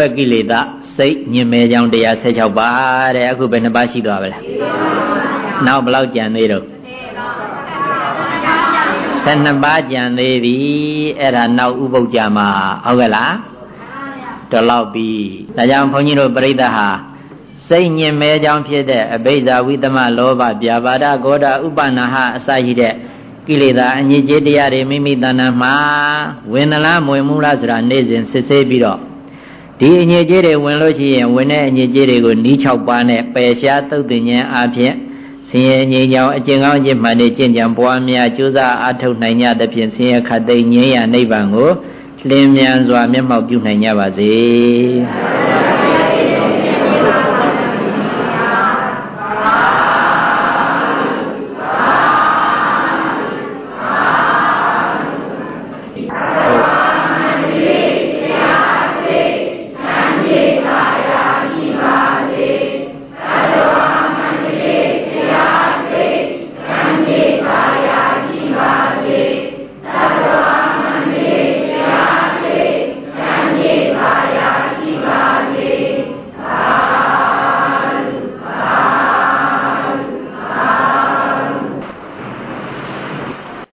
S1: ပကိလေသာစိတ်ညင်မဲကြောင်း116ပါတဲ့အခုဘယ်နှပါရှိသွားပါလဲနောက်ဘယ်လောက်ကြံသေးတော့12ပါးကြံသေးပြီအဲ့ဒါနောက်ဥပုပ်ကြမှာဟုတ်ကဲ့လားတော်လောက်ပြီဒါကြောင့်ဘုန်းကြီးတို့ပြိဿဟာစိတ်ညင်မဲကြောင်းဖြစ်တဲ့အဘိဓါဝိသမလောဘပြာပါဒဂောဒဥပနာဟအစရှိတဲ့ကိလေသာအညစ်အကြေးတရားတွေမိမိတဏ္ဍာမှာဝင်နလားမဝင်ဘူးလားဆိုတာနေ့စဉ်စစ်ဆေးပြီးတော့ ဒီအညစ်အကြေးတွေဝင်လို့ရှိရင်ဝင်တဲ့အညစ်အကြေးတွေကိုနီး6ပါးနဲ့ပယ်ရှားသုတ်တင်ခြင်းအပြင်ဆင်းရဲငြိမ်းချမ်းအကျင့်ကောင်းအကျင့်မှန်တွေကျင့်ကြံပွားများကြိုးစားအားထုတ်နိုင်ကြသဖြင့်ဆင်းရဲခတ်သိမ်းငြိမ်းရနိဗ္ဗာန်ကိုလင်းမြန်စွာမျက်မှောက်ပြုနိုင်ကြပါစေ။